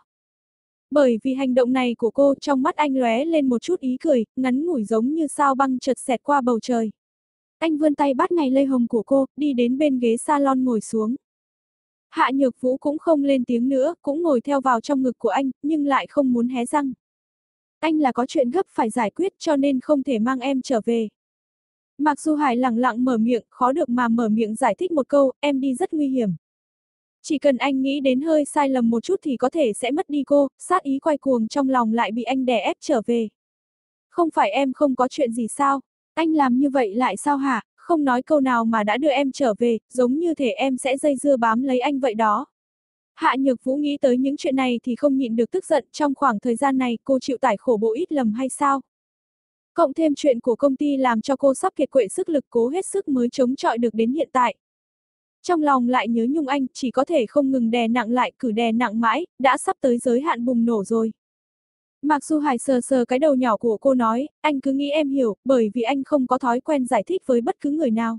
Bởi vì hành động này của cô trong mắt anh lóe lên một chút ý cười, ngắn ngủi giống như sao băng chợt xẹt qua bầu trời. Anh vươn tay bắt ngày lây hồng của cô, đi đến bên ghế salon ngồi xuống. Hạ Nhược Vũ cũng không lên tiếng nữa, cũng ngồi theo vào trong ngực của anh, nhưng lại không muốn hé răng. Anh là có chuyện gấp phải giải quyết cho nên không thể mang em trở về. Mặc dù Hải lặng lặng mở miệng, khó được mà mở miệng giải thích một câu, em đi rất nguy hiểm. Chỉ cần anh nghĩ đến hơi sai lầm một chút thì có thể sẽ mất đi cô, sát ý quay cuồng trong lòng lại bị anh đè ép trở về. Không phải em không có chuyện gì sao, anh làm như vậy lại sao hả, không nói câu nào mà đã đưa em trở về, giống như thể em sẽ dây dưa bám lấy anh vậy đó. Hạ Nhược Vũ nghĩ tới những chuyện này thì không nhịn được tức giận, trong khoảng thời gian này cô chịu tải khổ bộ ít lầm hay sao? Cộng thêm chuyện của công ty làm cho cô sắp kiệt quệ sức lực cố hết sức mới chống chọi được đến hiện tại. Trong lòng lại nhớ Nhung Anh, chỉ có thể không ngừng đè nặng lại, cử đè nặng mãi, đã sắp tới giới hạn bùng nổ rồi. Mặc dù Hải sờ sờ cái đầu nhỏ của cô nói, anh cứ nghĩ em hiểu, bởi vì anh không có thói quen giải thích với bất cứ người nào.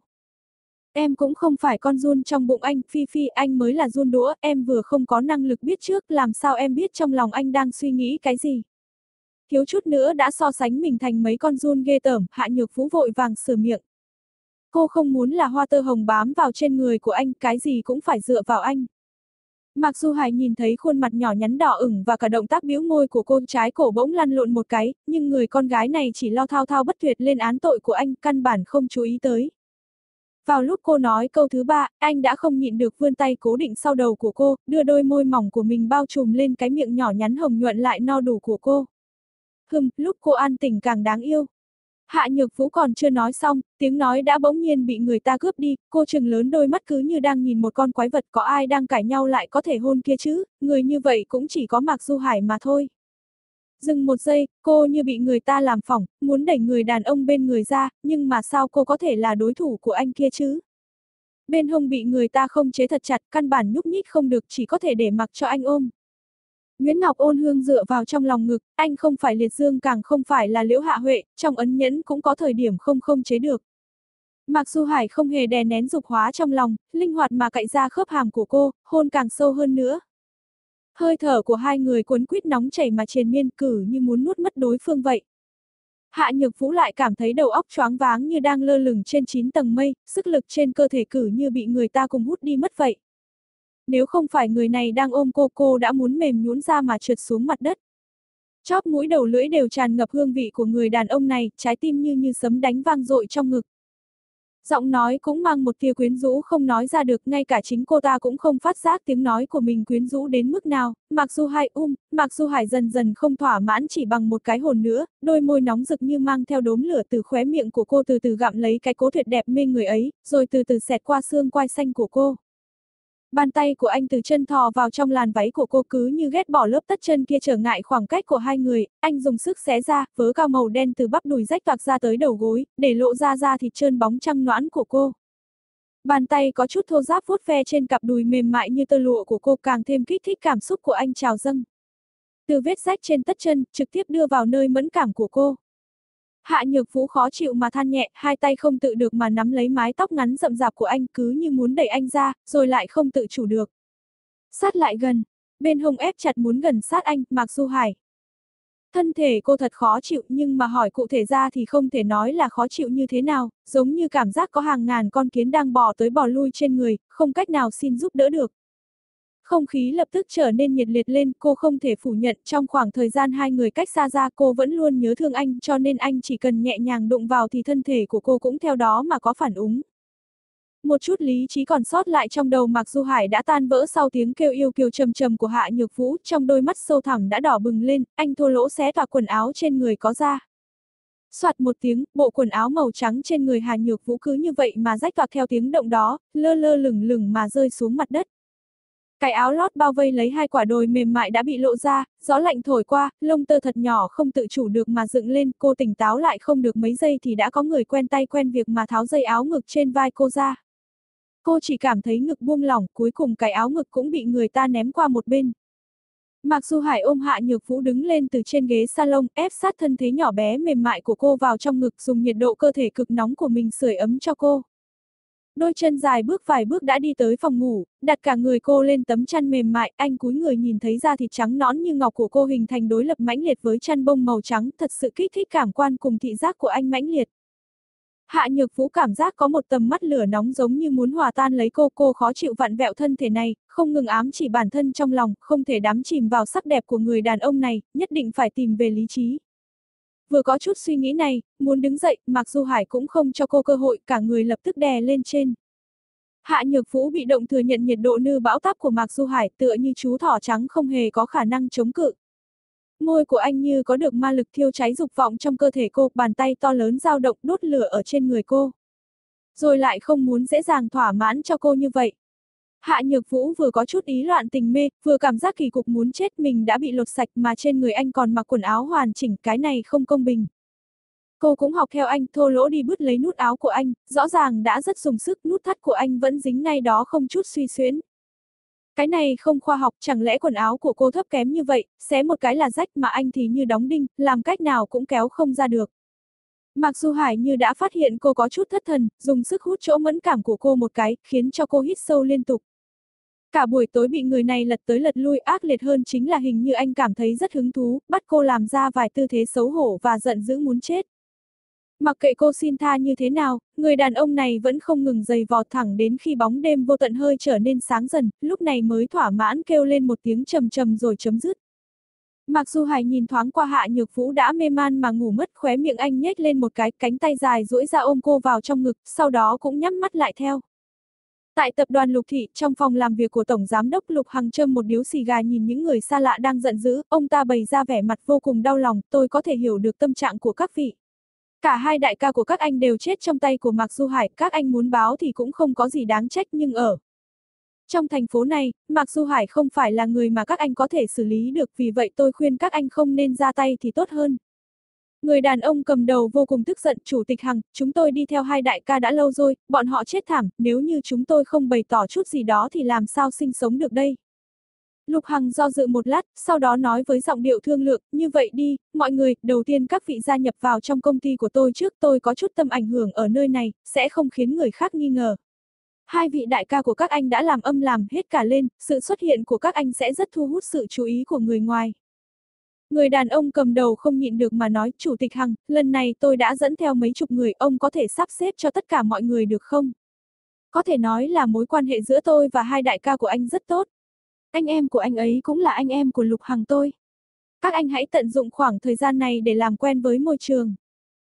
Em cũng không phải con run trong bụng anh, Phi Phi, anh mới là run đũa, em vừa không có năng lực biết trước, làm sao em biết trong lòng anh đang suy nghĩ cái gì thiếu chút nữa đã so sánh mình thành mấy con run ghê tởm, hạ nhược vũ vội vàng sửa miệng. Cô không muốn là hoa tơ hồng bám vào trên người của anh, cái gì cũng phải dựa vào anh. Mặc dù Hải nhìn thấy khuôn mặt nhỏ nhắn đỏ ửng và cả động tác biếu môi của cô trái cổ bỗng lăn lộn một cái, nhưng người con gái này chỉ lo thao thao bất tuyệt lên án tội của anh, căn bản không chú ý tới. Vào lúc cô nói câu thứ ba, anh đã không nhịn được vươn tay cố định sau đầu của cô, đưa đôi môi mỏng của mình bao trùm lên cái miệng nhỏ nhắn hồng nhuận lại no đủ của cô. Hừm, lúc cô an tỉnh càng đáng yêu. Hạ Nhược Vũ còn chưa nói xong, tiếng nói đã bỗng nhiên bị người ta cướp đi, cô trừng lớn đôi mắt cứ như đang nhìn một con quái vật có ai đang cãi nhau lại có thể hôn kia chứ, người như vậy cũng chỉ có Mạc Du Hải mà thôi. Dừng một giây, cô như bị người ta làm phỏng, muốn đẩy người đàn ông bên người ra, nhưng mà sao cô có thể là đối thủ của anh kia chứ? Bên hông bị người ta không chế thật chặt, căn bản nhúc nhích không được chỉ có thể để mặc cho anh ôm. Nguyễn Ngọc ôn hương dựa vào trong lòng ngực, anh không phải liệt dương càng không phải là liễu hạ huệ, trong ấn nhẫn cũng có thời điểm không không chế được. Mặc dù Hải không hề đè nén dục hóa trong lòng, linh hoạt mà cạy ra khớp hàm của cô, hôn càng sâu hơn nữa. Hơi thở của hai người cuốn quýt nóng chảy mà triền miên cử như muốn nuốt mất đối phương vậy. Hạ Nhược Vũ lại cảm thấy đầu óc choáng váng như đang lơ lửng trên 9 tầng mây, sức lực trên cơ thể cử như bị người ta cùng hút đi mất vậy. Nếu không phải người này đang ôm cô cô đã muốn mềm nhũn ra mà trượt xuống mặt đất. Chóp mũi đầu lưỡi đều tràn ngập hương vị của người đàn ông này, trái tim như như sấm đánh vang dội trong ngực. Giọng nói cũng mang một tia quyến rũ không nói ra được, ngay cả chính cô ta cũng không phát giác tiếng nói của mình quyến rũ đến mức nào. Mặc dù hai um, mặc dù hải dần dần không thỏa mãn chỉ bằng một cái hồn nữa, đôi môi nóng rực như mang theo đốm lửa từ khóe miệng của cô từ từ gặm lấy cái cố tuyệt đẹp mê người ấy, rồi từ từ xẹt qua xương quai xanh của cô. Bàn tay của anh từ chân thò vào trong làn váy của cô cứ như ghét bỏ lớp tất chân kia trở ngại khoảng cách của hai người, anh dùng sức xé ra, vớ cao màu đen từ bắp đùi rách toạc ra tới đầu gối, để lộ ra da thịt trơn bóng trăng noãn của cô. Bàn tay có chút thô ráp vuốt ve trên cặp đùi mềm mại như tơ lụa của cô càng thêm kích thích cảm xúc của anh trào dâng. Từ vết rách trên tất chân, trực tiếp đưa vào nơi mẫn cảm của cô. Hạ nhược vũ khó chịu mà than nhẹ, hai tay không tự được mà nắm lấy mái tóc ngắn rậm rạp của anh cứ như muốn đẩy anh ra, rồi lại không tự chủ được. Sát lại gần, bên hông ép chặt muốn gần sát anh, Mạc Du Hải. Thân thể cô thật khó chịu nhưng mà hỏi cụ thể ra thì không thể nói là khó chịu như thế nào, giống như cảm giác có hàng ngàn con kiến đang bò tới bò lui trên người, không cách nào xin giúp đỡ được. Không khí lập tức trở nên nhiệt liệt lên, cô không thể phủ nhận trong khoảng thời gian hai người cách xa ra cô vẫn luôn nhớ thương anh cho nên anh chỉ cần nhẹ nhàng đụng vào thì thân thể của cô cũng theo đó mà có phản ứng. Một chút lý trí còn sót lại trong đầu Mạc Du Hải đã tan vỡ sau tiếng kêu yêu kiều trầm trầm của Hạ Nhược Vũ, trong đôi mắt sâu thẳm đã đỏ bừng lên, anh thô lỗ xé toạc quần áo trên người có ra. Soạt một tiếng, bộ quần áo màu trắng trên người Hà Nhược Vũ cứ như vậy mà rách toạc theo tiếng động đó, lơ lơ lửng lửng mà rơi xuống mặt đất. Cái áo lót bao vây lấy hai quả đồi mềm mại đã bị lộ ra, gió lạnh thổi qua, lông tơ thật nhỏ không tự chủ được mà dựng lên, cô tỉnh táo lại không được mấy giây thì đã có người quen tay quen việc mà tháo dây áo ngực trên vai cô ra. Cô chỉ cảm thấy ngực buông lỏng, cuối cùng cái áo ngực cũng bị người ta ném qua một bên. Mặc dù Hải ôm Hạ Nhược Vũ đứng lên từ trên ghế salon, ép sát thân thế nhỏ bé mềm mại của cô vào trong ngực dùng nhiệt độ cơ thể cực nóng của mình sưởi ấm cho cô. Đôi chân dài bước vài bước đã đi tới phòng ngủ, đặt cả người cô lên tấm chăn mềm mại, anh cúi người nhìn thấy da thịt trắng nõn như ngọc của cô hình thành đối lập mãnh liệt với chăn bông màu trắng, thật sự kích thích cảm quan cùng thị giác của anh mãnh liệt. Hạ Nhược Vũ cảm giác có một tầm mắt lửa nóng giống như muốn hòa tan lấy cô, cô khó chịu vặn vẹo thân thể này, không ngừng ám chỉ bản thân trong lòng, không thể đắm chìm vào sắc đẹp của người đàn ông này, nhất định phải tìm về lý trí. Vừa có chút suy nghĩ này, muốn đứng dậy, Mạc Du Hải cũng không cho cô cơ hội, cả người lập tức đè lên trên. Hạ Nhược Vũ bị động thừa nhận nhiệt độ nư bão táp của Mạc Du Hải tựa như chú thỏ trắng không hề có khả năng chống cự. Môi của anh như có được ma lực thiêu cháy dục vọng trong cơ thể cô, bàn tay to lớn dao động đốt lửa ở trên người cô. Rồi lại không muốn dễ dàng thỏa mãn cho cô như vậy. Hạ Nhược Vũ vừa có chút ý loạn tình mê, vừa cảm giác kỳ cục muốn chết mình đã bị lột sạch mà trên người anh còn mặc quần áo hoàn chỉnh, cái này không công bình. Cô cũng học theo anh, thô lỗ đi bứt lấy nút áo của anh, rõ ràng đã rất dùng sức, nút thắt của anh vẫn dính ngay đó không chút suy xuyến. Cái này không khoa học, chẳng lẽ quần áo của cô thấp kém như vậy, xé một cái là rách mà anh thì như đóng đinh, làm cách nào cũng kéo không ra được. Mặc dù Hải như đã phát hiện cô có chút thất thần, dùng sức hút chỗ mẫn cảm của cô một cái, khiến cho cô hít sâu liên tục. Cả buổi tối bị người này lật tới lật lui ác liệt hơn chính là hình như anh cảm thấy rất hứng thú, bắt cô làm ra vài tư thế xấu hổ và giận dữ muốn chết. Mặc kệ cô xin tha như thế nào, người đàn ông này vẫn không ngừng giày vò thẳng đến khi bóng đêm vô tận hơi trở nên sáng dần, lúc này mới thỏa mãn kêu lên một tiếng trầm trầm rồi chấm dứt. Mặc dù Hải nhìn thoáng qua Hạ Nhược Vũ đã mê man mà ngủ mất khóe miệng anh nhếch lên một cái cánh tay dài duỗi ra ôm cô vào trong ngực, sau đó cũng nhắm mắt lại theo. Tại tập đoàn Lục Thị, trong phòng làm việc của Tổng Giám đốc Lục Hằng châm một điếu xì gà nhìn những người xa lạ đang giận dữ, ông ta bày ra vẻ mặt vô cùng đau lòng, tôi có thể hiểu được tâm trạng của các vị. Cả hai đại ca của các anh đều chết trong tay của Mạc Du Hải, các anh muốn báo thì cũng không có gì đáng trách nhưng ở. Trong thành phố này, Mạc Du Hải không phải là người mà các anh có thể xử lý được vì vậy tôi khuyên các anh không nên ra tay thì tốt hơn. Người đàn ông cầm đầu vô cùng tức giận, Chủ tịch Hằng, chúng tôi đi theo hai đại ca đã lâu rồi, bọn họ chết thảm, nếu như chúng tôi không bày tỏ chút gì đó thì làm sao sinh sống được đây. Lục Hằng do dự một lát, sau đó nói với giọng điệu thương lượng, như vậy đi, mọi người, đầu tiên các vị gia nhập vào trong công ty của tôi trước tôi có chút tâm ảnh hưởng ở nơi này, sẽ không khiến người khác nghi ngờ. Hai vị đại ca của các anh đã làm âm làm hết cả lên, sự xuất hiện của các anh sẽ rất thu hút sự chú ý của người ngoài. Người đàn ông cầm đầu không nhịn được mà nói, Chủ tịch Hằng, lần này tôi đã dẫn theo mấy chục người, ông có thể sắp xếp cho tất cả mọi người được không? Có thể nói là mối quan hệ giữa tôi và hai đại ca của anh rất tốt. Anh em của anh ấy cũng là anh em của Lục Hằng tôi. Các anh hãy tận dụng khoảng thời gian này để làm quen với môi trường.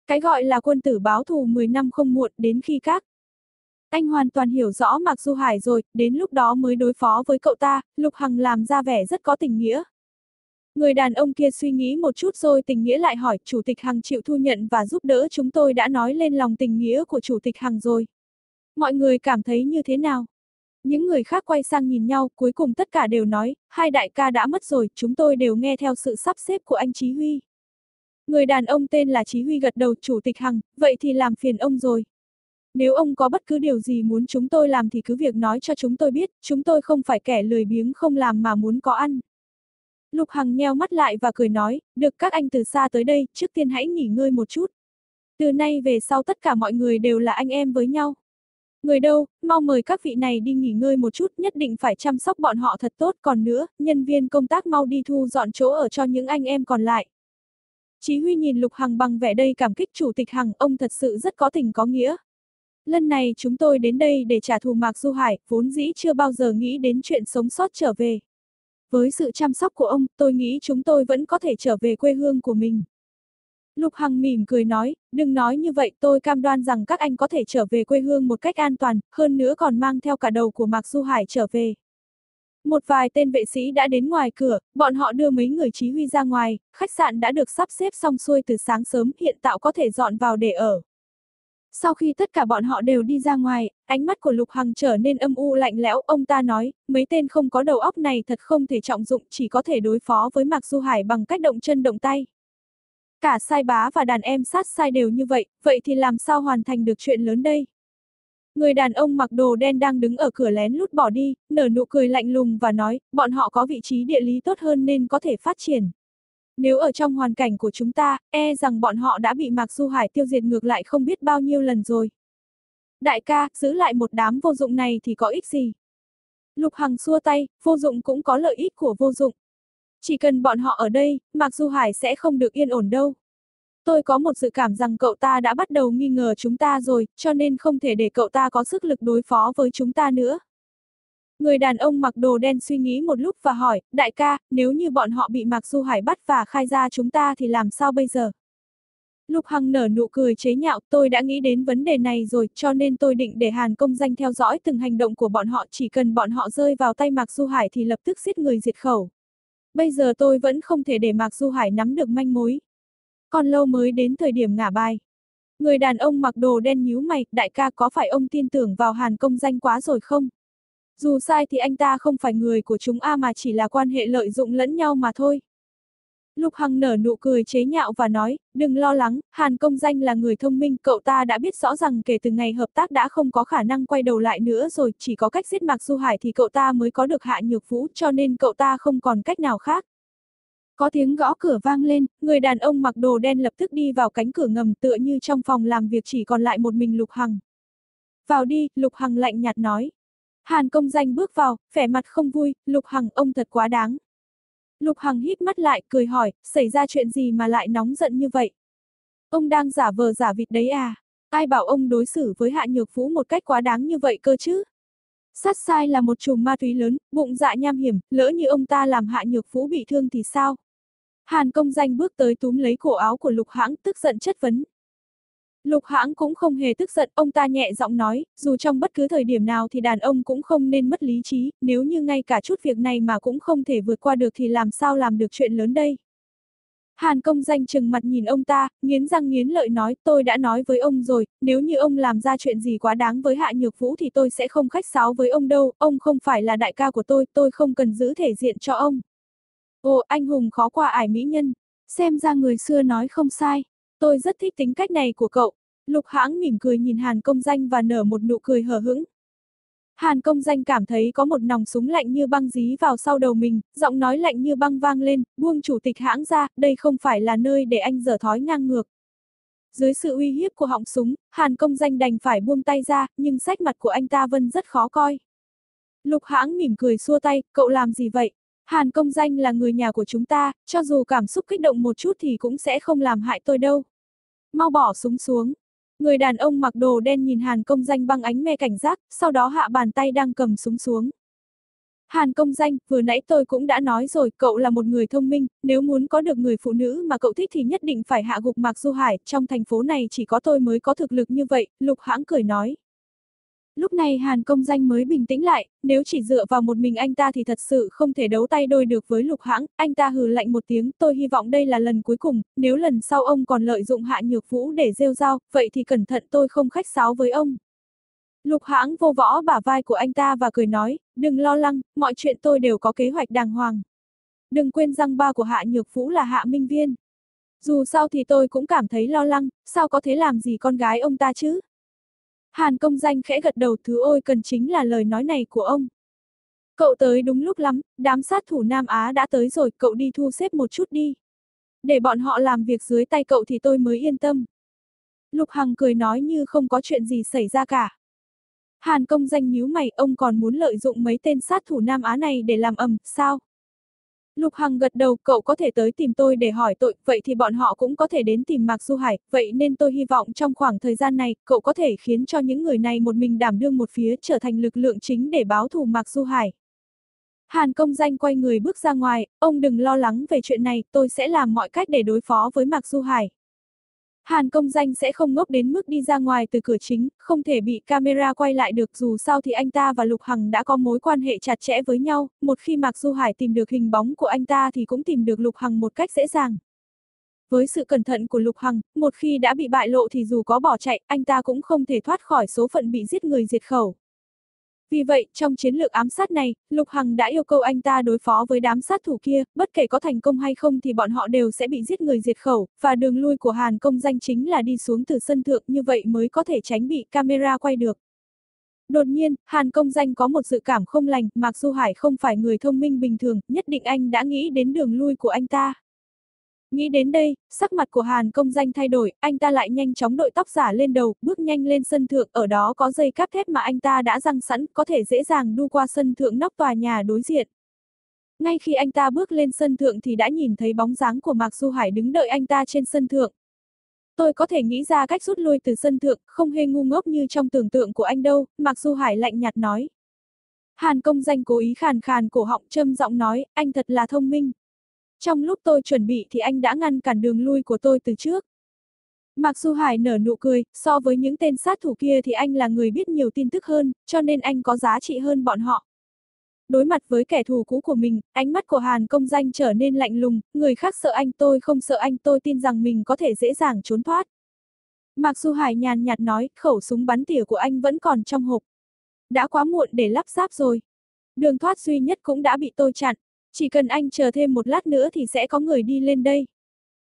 Cái gọi là quân tử báo thù 10 năm không muộn đến khi các. Anh hoàn toàn hiểu rõ Mạc Du Hải rồi, đến lúc đó mới đối phó với cậu ta, Lục Hằng làm ra vẻ rất có tình nghĩa. Người đàn ông kia suy nghĩ một chút rồi tình nghĩa lại hỏi, Chủ tịch Hằng chịu thu nhận và giúp đỡ chúng tôi đã nói lên lòng tình nghĩa của Chủ tịch Hằng rồi. Mọi người cảm thấy như thế nào? Những người khác quay sang nhìn nhau, cuối cùng tất cả đều nói, hai đại ca đã mất rồi, chúng tôi đều nghe theo sự sắp xếp của anh Chí Huy. Người đàn ông tên là Chí Huy gật đầu Chủ tịch Hằng, vậy thì làm phiền ông rồi. Nếu ông có bất cứ điều gì muốn chúng tôi làm thì cứ việc nói cho chúng tôi biết, chúng tôi không phải kẻ lười biếng không làm mà muốn có ăn. Lục Hằng nheo mắt lại và cười nói, được các anh từ xa tới đây, trước tiên hãy nghỉ ngơi một chút. Từ nay về sau tất cả mọi người đều là anh em với nhau. Người đâu, mau mời các vị này đi nghỉ ngơi một chút, nhất định phải chăm sóc bọn họ thật tốt, còn nữa, nhân viên công tác mau đi thu dọn chỗ ở cho những anh em còn lại. Chí Huy nhìn Lục Hằng bằng vẻ đây cảm kích Chủ tịch Hằng, ông thật sự rất có tình có nghĩa. Lần này chúng tôi đến đây để trả thù Mạc Du Hải, vốn dĩ chưa bao giờ nghĩ đến chuyện sống sót trở về. Với sự chăm sóc của ông, tôi nghĩ chúng tôi vẫn có thể trở về quê hương của mình. Lục Hằng mỉm cười nói, đừng nói như vậy tôi cam đoan rằng các anh có thể trở về quê hương một cách an toàn, hơn nữa còn mang theo cả đầu của Mạc Du Hải trở về. Một vài tên vệ sĩ đã đến ngoài cửa, bọn họ đưa mấy người chí huy ra ngoài, khách sạn đã được sắp xếp xong xuôi từ sáng sớm, hiện tạo có thể dọn vào để ở. Sau khi tất cả bọn họ đều đi ra ngoài, ánh mắt của Lục Hằng trở nên âm u lạnh lẽo, ông ta nói, mấy tên không có đầu óc này thật không thể trọng dụng, chỉ có thể đối phó với Mạc Du Hải bằng cách động chân động tay. Cả sai bá và đàn em sát sai đều như vậy, vậy thì làm sao hoàn thành được chuyện lớn đây? Người đàn ông mặc đồ đen đang đứng ở cửa lén lút bỏ đi, nở nụ cười lạnh lùng và nói, bọn họ có vị trí địa lý tốt hơn nên có thể phát triển. Nếu ở trong hoàn cảnh của chúng ta, e rằng bọn họ đã bị Mạc Du Hải tiêu diệt ngược lại không biết bao nhiêu lần rồi. Đại ca, giữ lại một đám vô dụng này thì có ích gì? Lục Hằng xua tay, vô dụng cũng có lợi ích của vô dụng. Chỉ cần bọn họ ở đây, Mạc Du Hải sẽ không được yên ổn đâu. Tôi có một dự cảm rằng cậu ta đã bắt đầu nghi ngờ chúng ta rồi, cho nên không thể để cậu ta có sức lực đối phó với chúng ta nữa. Người đàn ông mặc đồ đen suy nghĩ một lúc và hỏi, đại ca, nếu như bọn họ bị Mạc Du Hải bắt và khai ra chúng ta thì làm sao bây giờ? Lục Hằng nở nụ cười chế nhạo, tôi đã nghĩ đến vấn đề này rồi, cho nên tôi định để Hàn công danh theo dõi từng hành động của bọn họ, chỉ cần bọn họ rơi vào tay Mạc Du Hải thì lập tức giết người diệt khẩu. Bây giờ tôi vẫn không thể để Mạc Du Hải nắm được manh mối. Còn lâu mới đến thời điểm ngả bài. Người đàn ông mặc đồ đen nhíu mày, đại ca có phải ông tin tưởng vào Hàn công danh quá rồi không? Dù sai thì anh ta không phải người của chúng A mà chỉ là quan hệ lợi dụng lẫn nhau mà thôi. Lục Hằng nở nụ cười chế nhạo và nói, đừng lo lắng, Hàn công danh là người thông minh, cậu ta đã biết rõ rằng kể từ ngày hợp tác đã không có khả năng quay đầu lại nữa rồi, chỉ có cách giết Mạc Du Hải thì cậu ta mới có được hạ nhược vũ, cho nên cậu ta không còn cách nào khác. Có tiếng gõ cửa vang lên, người đàn ông mặc đồ đen lập tức đi vào cánh cửa ngầm tựa như trong phòng làm việc chỉ còn lại một mình Lục Hằng. Vào đi, Lục Hằng lạnh nhạt nói. Hàn công danh bước vào, vẻ mặt không vui, Lục Hằng ông thật quá đáng. Lục Hằng hít mắt lại, cười hỏi, xảy ra chuyện gì mà lại nóng giận như vậy? Ông đang giả vờ giả vịt đấy à? Ai bảo ông đối xử với Hạ Nhược Vũ một cách quá đáng như vậy cơ chứ? Sát sai là một chùm ma túy lớn, bụng dạ nham hiểm, lỡ như ông ta làm Hạ Nhược Vũ bị thương thì sao? Hàn công danh bước tới túm lấy cổ áo của lục hãng tức giận chất vấn. Lục hãng cũng không hề tức giận, ông ta nhẹ giọng nói, dù trong bất cứ thời điểm nào thì đàn ông cũng không nên mất lý trí, nếu như ngay cả chút việc này mà cũng không thể vượt qua được thì làm sao làm được chuyện lớn đây. Hàn công danh chừng mặt nhìn ông ta, nghiến răng nghiến lợi nói, tôi đã nói với ông rồi, nếu như ông làm ra chuyện gì quá đáng với Hạ Nhược Vũ thì tôi sẽ không khách sáo với ông đâu, ông không phải là đại ca của tôi, tôi không cần giữ thể diện cho ông. Ồ, anh hùng khó qua ải mỹ nhân, xem ra người xưa nói không sai, tôi rất thích tính cách này của cậu. Lục hãng mỉm cười nhìn Hàn công danh và nở một nụ cười hờ hững, Hàn công danh cảm thấy có một nòng súng lạnh như băng dí vào sau đầu mình, giọng nói lạnh như băng vang lên, buông chủ tịch hãng ra, đây không phải là nơi để anh dở thói ngang ngược. Dưới sự uy hiếp của họng súng, Hàn công danh đành phải buông tay ra, nhưng sách mặt của anh ta vẫn rất khó coi. Lục hãng mỉm cười xua tay, cậu làm gì vậy? Hàn công danh là người nhà của chúng ta, cho dù cảm xúc kích động một chút thì cũng sẽ không làm hại tôi đâu. Mau bỏ súng xuống. Người đàn ông mặc đồ đen nhìn Hàn công danh băng ánh mê cảnh giác, sau đó hạ bàn tay đang cầm súng xuống. Hàn công danh, vừa nãy tôi cũng đã nói rồi, cậu là một người thông minh, nếu muốn có được người phụ nữ mà cậu thích thì nhất định phải hạ gục Mạc Du Hải, trong thành phố này chỉ có tôi mới có thực lực như vậy, Lục Hãng cười nói. Lúc này Hàn công danh mới bình tĩnh lại, nếu chỉ dựa vào một mình anh ta thì thật sự không thể đấu tay đôi được với lục hãng, anh ta hừ lạnh một tiếng, tôi hy vọng đây là lần cuối cùng, nếu lần sau ông còn lợi dụng hạ nhược vũ để rêu rao, vậy thì cẩn thận tôi không khách sáo với ông. Lục hãng vô võ bả vai của anh ta và cười nói, đừng lo lắng, mọi chuyện tôi đều có kế hoạch đàng hoàng. Đừng quên rằng ba của hạ nhược vũ là hạ minh viên. Dù sao thì tôi cũng cảm thấy lo lắng, sao có thể làm gì con gái ông ta chứ? Hàn công danh khẽ gật đầu thứ ôi cần chính là lời nói này của ông. Cậu tới đúng lúc lắm, đám sát thủ Nam Á đã tới rồi, cậu đi thu xếp một chút đi. Để bọn họ làm việc dưới tay cậu thì tôi mới yên tâm. Lục Hằng cười nói như không có chuyện gì xảy ra cả. Hàn công danh nhíu mày, ông còn muốn lợi dụng mấy tên sát thủ Nam Á này để làm ầm, sao? Lục Hằng gật đầu, cậu có thể tới tìm tôi để hỏi tội, vậy thì bọn họ cũng có thể đến tìm Mạc Du Hải, vậy nên tôi hy vọng trong khoảng thời gian này, cậu có thể khiến cho những người này một mình đảm đương một phía trở thành lực lượng chính để báo thù Mạc Du Hải. Hàn công danh quay người bước ra ngoài, ông đừng lo lắng về chuyện này, tôi sẽ làm mọi cách để đối phó với Mạc Du Hải. Hàn công danh sẽ không ngốc đến mức đi ra ngoài từ cửa chính, không thể bị camera quay lại được dù sao thì anh ta và Lục Hằng đã có mối quan hệ chặt chẽ với nhau, một khi Mạc Du Hải tìm được hình bóng của anh ta thì cũng tìm được Lục Hằng một cách dễ dàng. Với sự cẩn thận của Lục Hằng, một khi đã bị bại lộ thì dù có bỏ chạy, anh ta cũng không thể thoát khỏi số phận bị giết người diệt khẩu. Vì vậy, trong chiến lược ám sát này, Lục Hằng đã yêu cầu anh ta đối phó với đám sát thủ kia, bất kể có thành công hay không thì bọn họ đều sẽ bị giết người diệt khẩu, và đường lui của Hàn công danh chính là đi xuống từ sân thượng như vậy mới có thể tránh bị camera quay được. Đột nhiên, Hàn công danh có một dự cảm không lành, Mạc Du Hải không phải người thông minh bình thường, nhất định anh đã nghĩ đến đường lui của anh ta. Nghĩ đến đây, sắc mặt của Hàn công danh thay đổi, anh ta lại nhanh chóng đội tóc giả lên đầu, bước nhanh lên sân thượng, ở đó có dây cáp thép mà anh ta đã răng sẵn, có thể dễ dàng đu qua sân thượng nóc tòa nhà đối diện. Ngay khi anh ta bước lên sân thượng thì đã nhìn thấy bóng dáng của Mạc Du Hải đứng đợi anh ta trên sân thượng. Tôi có thể nghĩ ra cách rút lui từ sân thượng, không hề ngu ngốc như trong tưởng tượng của anh đâu, Mạc Du Hải lạnh nhạt nói. Hàn công danh cố ý khàn khàn cổ họng châm giọng nói, anh thật là thông minh. Trong lúc tôi chuẩn bị thì anh đã ngăn cản đường lui của tôi từ trước. Mặc dù Hải nở nụ cười, so với những tên sát thủ kia thì anh là người biết nhiều tin tức hơn, cho nên anh có giá trị hơn bọn họ. Đối mặt với kẻ thù cũ của mình, ánh mắt của Hàn công danh trở nên lạnh lùng, người khác sợ anh tôi không sợ anh tôi tin rằng mình có thể dễ dàng trốn thoát. Mặc dù Hải nhàn nhạt nói, khẩu súng bắn tỉa của anh vẫn còn trong hộp. Đã quá muộn để lắp ráp rồi. Đường thoát duy nhất cũng đã bị tôi chặn, chỉ cần anh chờ thêm một lát nữa thì sẽ có người đi lên đây.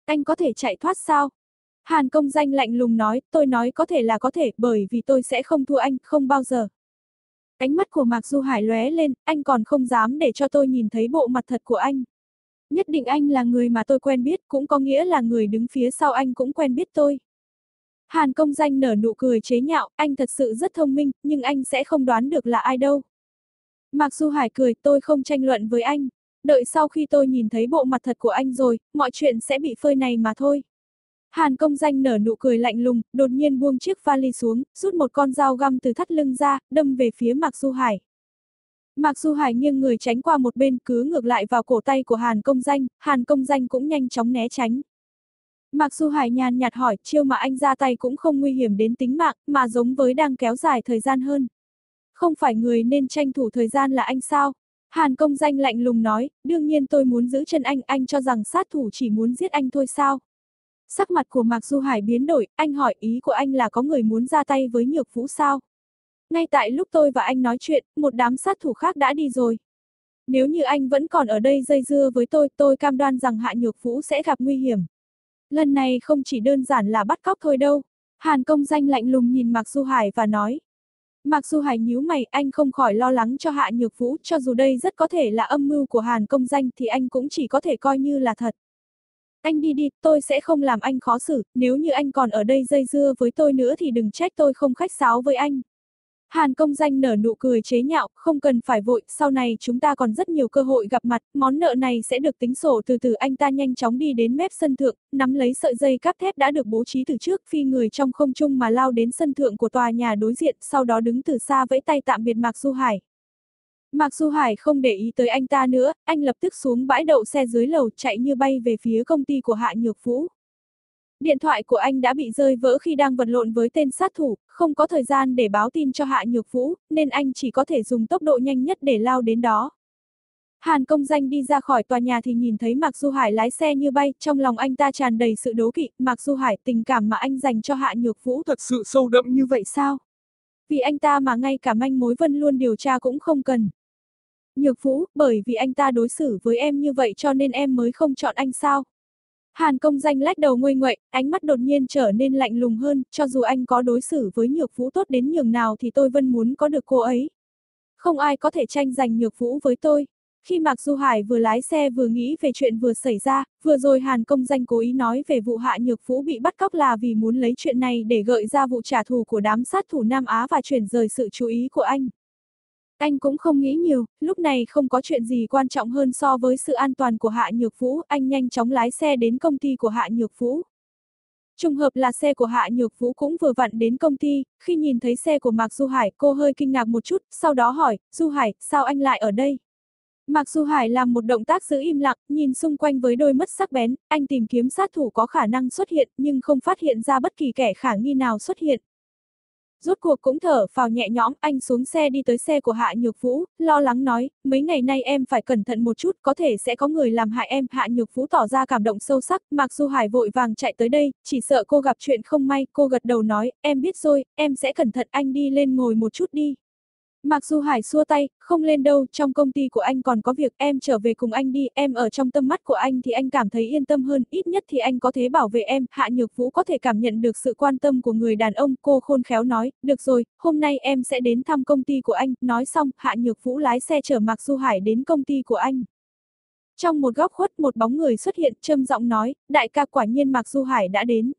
Anh có thể chạy thoát sao? Hàn công danh lạnh lùng nói, tôi nói có thể là có thể, bởi vì tôi sẽ không thua anh, không bao giờ. Ánh mắt của Mạc Du Hải lóe lên, anh còn không dám để cho tôi nhìn thấy bộ mặt thật của anh. Nhất định anh là người mà tôi quen biết, cũng có nghĩa là người đứng phía sau anh cũng quen biết tôi. Hàn công danh nở nụ cười chế nhạo, anh thật sự rất thông minh, nhưng anh sẽ không đoán được là ai đâu. Mạc Du Hải cười, tôi không tranh luận với anh. Đợi sau khi tôi nhìn thấy bộ mặt thật của anh rồi, mọi chuyện sẽ bị phơi này mà thôi. Hàn công danh nở nụ cười lạnh lùng, đột nhiên buông chiếc vali xuống, rút một con dao găm từ thắt lưng ra, đâm về phía Mạc Du Hải. Mạc Du Hải nghiêng người tránh qua một bên cứ ngược lại vào cổ tay của Hàn công danh, Hàn công danh cũng nhanh chóng né tránh. Mạc Du Hải nhàn nhạt hỏi, chiêu mà anh ra tay cũng không nguy hiểm đến tính mạng, mà giống với đang kéo dài thời gian hơn. Không phải người nên tranh thủ thời gian là anh sao? Hàn công danh lạnh lùng nói, đương nhiên tôi muốn giữ chân anh, anh cho rằng sát thủ chỉ muốn giết anh thôi sao? Sắc mặt của Mạc Du Hải biến đổi, anh hỏi ý của anh là có người muốn ra tay với nhược vũ sao? Ngay tại lúc tôi và anh nói chuyện, một đám sát thủ khác đã đi rồi. Nếu như anh vẫn còn ở đây dây dưa với tôi, tôi cam đoan rằng Hạ Nhược Vũ sẽ gặp nguy hiểm. Lần này không chỉ đơn giản là bắt cóc thôi đâu. Hàn công danh lạnh lùng nhìn Mạc Du Hải và nói. Mạc Du Hải nhíu mày, anh không khỏi lo lắng cho Hạ Nhược Vũ, cho dù đây rất có thể là âm mưu của Hàn công danh thì anh cũng chỉ có thể coi như là thật. Anh đi đi, tôi sẽ không làm anh khó xử, nếu như anh còn ở đây dây dưa với tôi nữa thì đừng trách tôi không khách sáo với anh. Hàn công danh nở nụ cười chế nhạo, không cần phải vội, sau này chúng ta còn rất nhiều cơ hội gặp mặt, món nợ này sẽ được tính sổ từ từ anh ta nhanh chóng đi đến mép sân thượng, nắm lấy sợi dây cáp thép đã được bố trí từ trước, phi người trong không trung mà lao đến sân thượng của tòa nhà đối diện, sau đó đứng từ xa vẫy tay tạm biệt Mạc Du Hải. Mạc Du Hải không để ý tới anh ta nữa, anh lập tức xuống bãi đậu xe dưới lầu chạy như bay về phía công ty của Hạ Nhược Vũ. Điện thoại của anh đã bị rơi vỡ khi đang vật lộn với tên sát thủ, không có thời gian để báo tin cho Hạ Nhược Vũ, nên anh chỉ có thể dùng tốc độ nhanh nhất để lao đến đó. Hàn công danh đi ra khỏi tòa nhà thì nhìn thấy Mạc Du Hải lái xe như bay, trong lòng anh ta tràn đầy sự đố kỵ, Mạc Du Hải tình cảm mà anh dành cho Hạ Nhược Vũ thật sự sâu đậm như vậy sao? Vì anh ta mà ngay cả manh mối vân luôn điều tra cũng không cần. Nhược Vũ, bởi vì anh ta đối xử với em như vậy cho nên em mới không chọn anh sao? Hàn công danh lách đầu nguôi nguậy, ánh mắt đột nhiên trở nên lạnh lùng hơn, cho dù anh có đối xử với nhược vũ tốt đến nhường nào thì tôi vẫn muốn có được cô ấy. Không ai có thể tranh giành nhược vũ với tôi. Khi Mạc Du Hải vừa lái xe vừa nghĩ về chuyện vừa xảy ra, vừa rồi Hàn công danh cố ý nói về vụ hạ nhược vũ bị bắt cóc là vì muốn lấy chuyện này để gợi ra vụ trả thù của đám sát thủ Nam Á và chuyển rời sự chú ý của anh. Anh cũng không nghĩ nhiều, lúc này không có chuyện gì quan trọng hơn so với sự an toàn của Hạ Nhược Vũ, anh nhanh chóng lái xe đến công ty của Hạ Nhược Vũ. Trùng hợp là xe của Hạ Nhược Vũ cũng vừa vặn đến công ty, khi nhìn thấy xe của Mạc Du Hải cô hơi kinh ngạc một chút, sau đó hỏi, Du Hải, sao anh lại ở đây? Mạc Du Hải làm một động tác giữ im lặng, nhìn xung quanh với đôi mắt sắc bén, anh tìm kiếm sát thủ có khả năng xuất hiện nhưng không phát hiện ra bất kỳ kẻ khả nghi nào xuất hiện, Rốt cuộc cũng thở phào nhẹ nhõm, anh xuống xe đi tới xe của Hạ Nhược Vũ, lo lắng nói, mấy ngày nay em phải cẩn thận một chút, có thể sẽ có người làm hại em. Hạ Nhược Vũ tỏ ra cảm động sâu sắc, Mạc Du Hải vội vàng chạy tới đây, chỉ sợ cô gặp chuyện không may, cô gật đầu nói, em biết rồi, em sẽ cẩn thận anh đi lên ngồi một chút đi. Mặc dù Hải xua tay, không lên đâu, trong công ty của anh còn có việc, em trở về cùng anh đi, em ở trong tâm mắt của anh thì anh cảm thấy yên tâm hơn, ít nhất thì anh có thể bảo vệ em, Hạ Nhược Vũ có thể cảm nhận được sự quan tâm của người đàn ông, cô khôn khéo nói, được rồi, hôm nay em sẽ đến thăm công ty của anh, nói xong, Hạ Nhược Vũ lái xe chở Mạc Du Hải đến công ty của anh. Trong một góc khuất một bóng người xuất hiện, châm giọng nói, đại ca quả nhiên Mạc Du Hải đã đến.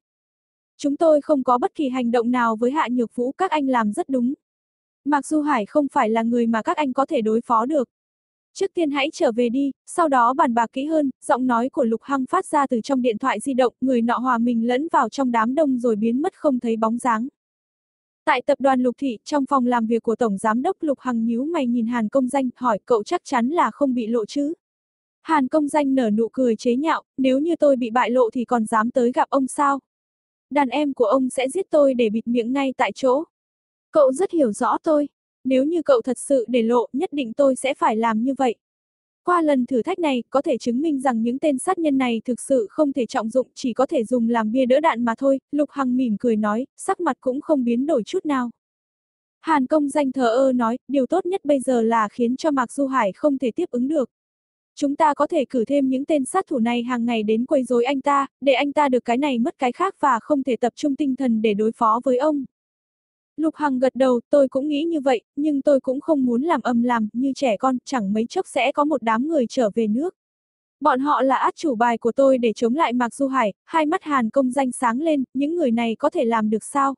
Chúng tôi không có bất kỳ hành động nào với Hạ Nhược Vũ, các anh làm rất đúng, Mạc Du Hải không phải là người mà các anh có thể đối phó được. Trước tiên hãy trở về đi, sau đó bàn bạc kỹ hơn, giọng nói của Lục Hăng phát ra từ trong điện thoại di động, người nọ hòa mình lẫn vào trong đám đông rồi biến mất không thấy bóng dáng. Tại tập đoàn Lục Thị, trong phòng làm việc của Tổng Giám đốc Lục Hằng nhíu mày nhìn Hàn Công Danh, hỏi cậu chắc chắn là không bị lộ chứ? Hàn Công Danh nở nụ cười chế nhạo, nếu như tôi bị bại lộ thì còn dám tới gặp ông sao? Đàn em của ông sẽ giết tôi để bịt miệng ngay tại chỗ. Cậu rất hiểu rõ tôi. Nếu như cậu thật sự để lộ, nhất định tôi sẽ phải làm như vậy. Qua lần thử thách này, có thể chứng minh rằng những tên sát nhân này thực sự không thể trọng dụng, chỉ có thể dùng làm bia đỡ đạn mà thôi, Lục Hằng mỉm cười nói, sắc mặt cũng không biến đổi chút nào. Hàn công danh thờ ơ nói, điều tốt nhất bây giờ là khiến cho Mạc Du Hải không thể tiếp ứng được. Chúng ta có thể cử thêm những tên sát thủ này hàng ngày đến quấy rối anh ta, để anh ta được cái này mất cái khác và không thể tập trung tinh thần để đối phó với ông. Lục Hằng gật đầu, tôi cũng nghĩ như vậy, nhưng tôi cũng không muốn làm âm làm, như trẻ con, chẳng mấy chốc sẽ có một đám người trở về nước. Bọn họ là át chủ bài của tôi để chống lại Mạc Du Hải, hai mắt Hàn công danh sáng lên, những người này có thể làm được sao?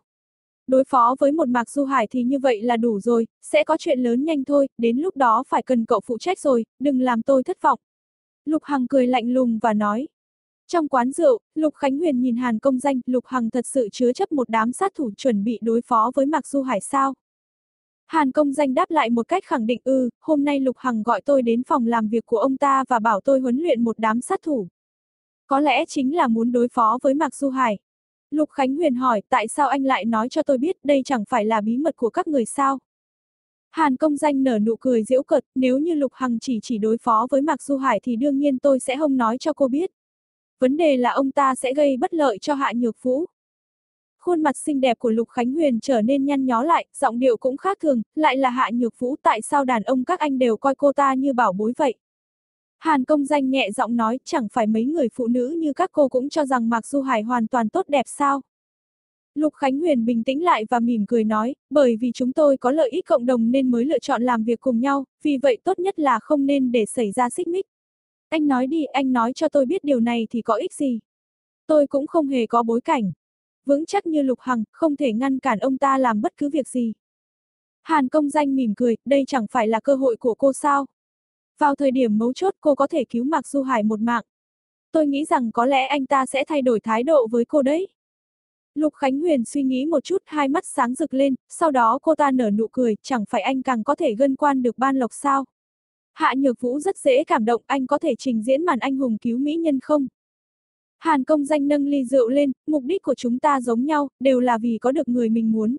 Đối phó với một Mạc Du Hải thì như vậy là đủ rồi, sẽ có chuyện lớn nhanh thôi, đến lúc đó phải cần cậu phụ trách rồi, đừng làm tôi thất vọng. Lục Hằng cười lạnh lùng và nói, trong quán rượu, Lục Khánh Huyền nhìn Hàn công danh, Lục Hằng thật sự chứa chấp một đám sát thủ chuẩn bị đối phó với Mạc Du Hải sao? Hàn công danh đáp lại một cách khẳng định ư, ừ, hôm nay Lục Hằng gọi tôi đến phòng làm việc của ông ta và bảo tôi huấn luyện một đám sát thủ. Có lẽ chính là muốn đối phó với Mạc Du Hải. Lục Khánh Huyền hỏi tại sao anh lại nói cho tôi biết đây chẳng phải là bí mật của các người sao? Hàn công danh nở nụ cười giễu cợt, nếu như Lục Hằng chỉ chỉ đối phó với Mạc Du Hải thì đương nhiên tôi sẽ không nói cho cô biết. Vấn đề là ông ta sẽ gây bất lợi cho Hạ Nhược Vũ. Khuôn mặt xinh đẹp của Lục Khánh Huyền trở nên nhăn nhó lại, giọng điệu cũng khác thường, lại là Hạ Nhược Vũ tại sao đàn ông các anh đều coi cô ta như bảo bối vậy. Hàn công danh nhẹ giọng nói, chẳng phải mấy người phụ nữ như các cô cũng cho rằng Mạc Du Hải hoàn toàn tốt đẹp sao. Lục Khánh Huyền bình tĩnh lại và mỉm cười nói, bởi vì chúng tôi có lợi ích cộng đồng nên mới lựa chọn làm việc cùng nhau, vì vậy tốt nhất là không nên để xảy ra xích mích. Anh nói đi, anh nói cho tôi biết điều này thì có ích gì. Tôi cũng không hề có bối cảnh. Vững chắc như Lục Hằng, không thể ngăn cản ông ta làm bất cứ việc gì. Hàn công danh mỉm cười, đây chẳng phải là cơ hội của cô sao. Vào thời điểm mấu chốt cô có thể cứu Mạc Du Hải một mạng. Tôi nghĩ rằng có lẽ anh ta sẽ thay đổi thái độ với cô đấy. Lục Khánh Huyền suy nghĩ một chút, hai mắt sáng rực lên, sau đó cô ta nở nụ cười, chẳng phải anh càng có thể gân quan được ban lộc sao. Hạ Nhược Vũ rất dễ cảm động, anh có thể trình diễn màn anh hùng cứu mỹ nhân không? Hàn công danh nâng ly rượu lên, mục đích của chúng ta giống nhau, đều là vì có được người mình muốn.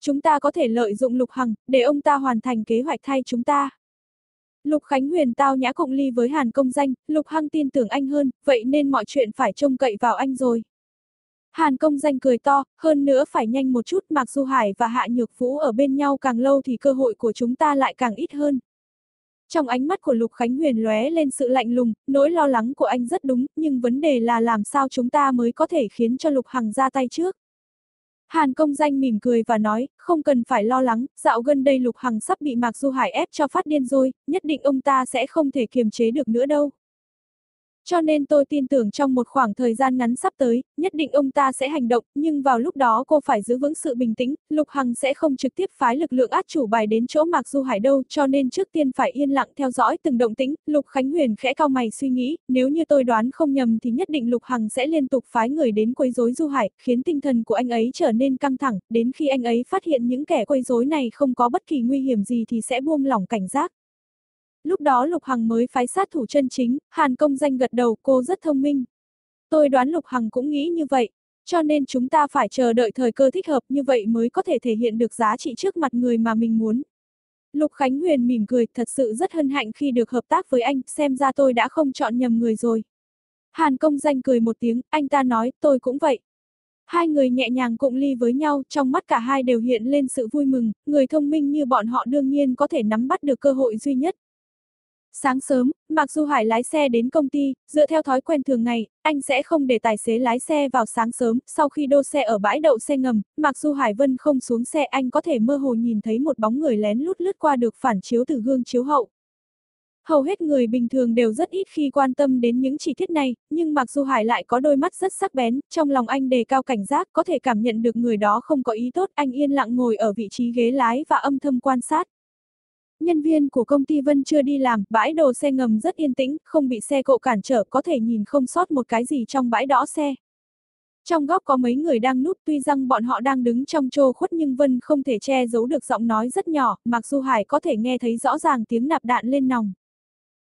Chúng ta có thể lợi dụng Lục Hằng, để ông ta hoàn thành kế hoạch thay chúng ta. Lục Khánh Huyền tao nhã cộng ly với Hàn công danh, Lục Hằng tin tưởng anh hơn, vậy nên mọi chuyện phải trông cậy vào anh rồi. Hàn công danh cười to, hơn nữa phải nhanh một chút mặc dù Hải và Hạ Nhược Vũ ở bên nhau càng lâu thì cơ hội của chúng ta lại càng ít hơn. Trong ánh mắt của Lục Khánh Huyền lóe lên sự lạnh lùng, nỗi lo lắng của anh rất đúng, nhưng vấn đề là làm sao chúng ta mới có thể khiến cho Lục Hằng ra tay trước. Hàn công danh mỉm cười và nói, không cần phải lo lắng, dạo gần đây Lục Hằng sắp bị Mạc Du Hải ép cho phát điên rồi, nhất định ông ta sẽ không thể kiềm chế được nữa đâu. Cho nên tôi tin tưởng trong một khoảng thời gian ngắn sắp tới, nhất định ông ta sẽ hành động, nhưng vào lúc đó cô phải giữ vững sự bình tĩnh, Lục Hằng sẽ không trực tiếp phái lực lượng át chủ bài đến chỗ Mạc Du Hải đâu, cho nên trước tiên phải yên lặng theo dõi từng động tĩnh, Lục Khánh Huyền khẽ cao mày suy nghĩ, nếu như tôi đoán không nhầm thì nhất định Lục Hằng sẽ liên tục phái người đến quấy rối Du Hải, khiến tinh thần của anh ấy trở nên căng thẳng, đến khi anh ấy phát hiện những kẻ quấy rối này không có bất kỳ nguy hiểm gì thì sẽ buông lỏng cảnh giác. Lúc đó Lục Hằng mới phái sát thủ chân chính, Hàn công danh gật đầu cô rất thông minh. Tôi đoán Lục Hằng cũng nghĩ như vậy, cho nên chúng ta phải chờ đợi thời cơ thích hợp như vậy mới có thể thể hiện được giá trị trước mặt người mà mình muốn. Lục Khánh Huyền mỉm cười, thật sự rất hân hạnh khi được hợp tác với anh, xem ra tôi đã không chọn nhầm người rồi. Hàn công danh cười một tiếng, anh ta nói, tôi cũng vậy. Hai người nhẹ nhàng cụng ly với nhau, trong mắt cả hai đều hiện lên sự vui mừng, người thông minh như bọn họ đương nhiên có thể nắm bắt được cơ hội duy nhất, Sáng sớm, Mạc Du Hải lái xe đến công ty, dựa theo thói quen thường ngày, anh sẽ không để tài xế lái xe vào sáng sớm, sau khi đô xe ở bãi đậu xe ngầm, Mạc Du Hải Vân không xuống xe anh có thể mơ hồ nhìn thấy một bóng người lén lút lướt qua được phản chiếu từ gương chiếu hậu. Hầu hết người bình thường đều rất ít khi quan tâm đến những chi tiết này, nhưng Mạc Du Hải lại có đôi mắt rất sắc bén, trong lòng anh đề cao cảnh giác, có thể cảm nhận được người đó không có ý tốt, anh yên lặng ngồi ở vị trí ghế lái và âm thầm quan sát. Nhân viên của công ty Vân chưa đi làm, bãi đồ xe ngầm rất yên tĩnh, không bị xe cộ cản trở, có thể nhìn không sót một cái gì trong bãi đỏ xe. Trong góc có mấy người đang núp tuy rằng bọn họ đang đứng trong trô khuất nhưng Vân không thể che giấu được giọng nói rất nhỏ, mặc dù Hải có thể nghe thấy rõ ràng tiếng nạp đạn lên nòng.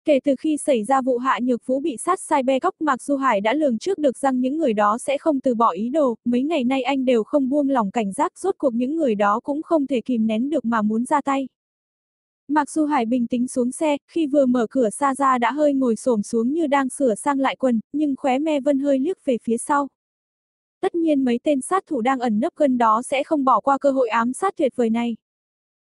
Kể từ khi xảy ra vụ hạ nhược vũ bị sát sai be góc Mạc Du Hải đã lường trước được rằng những người đó sẽ không từ bỏ ý đồ, mấy ngày nay anh đều không buông lòng cảnh giác rốt cuộc những người đó cũng không thể kìm nén được mà muốn ra tay. Mặc dù Hải bình tĩnh xuống xe, khi vừa mở cửa xa ra đã hơi ngồi xổm xuống như đang sửa sang lại quần, nhưng khóe me vân hơi liếc về phía sau. Tất nhiên mấy tên sát thủ đang ẩn nấp gần đó sẽ không bỏ qua cơ hội ám sát tuyệt vời này.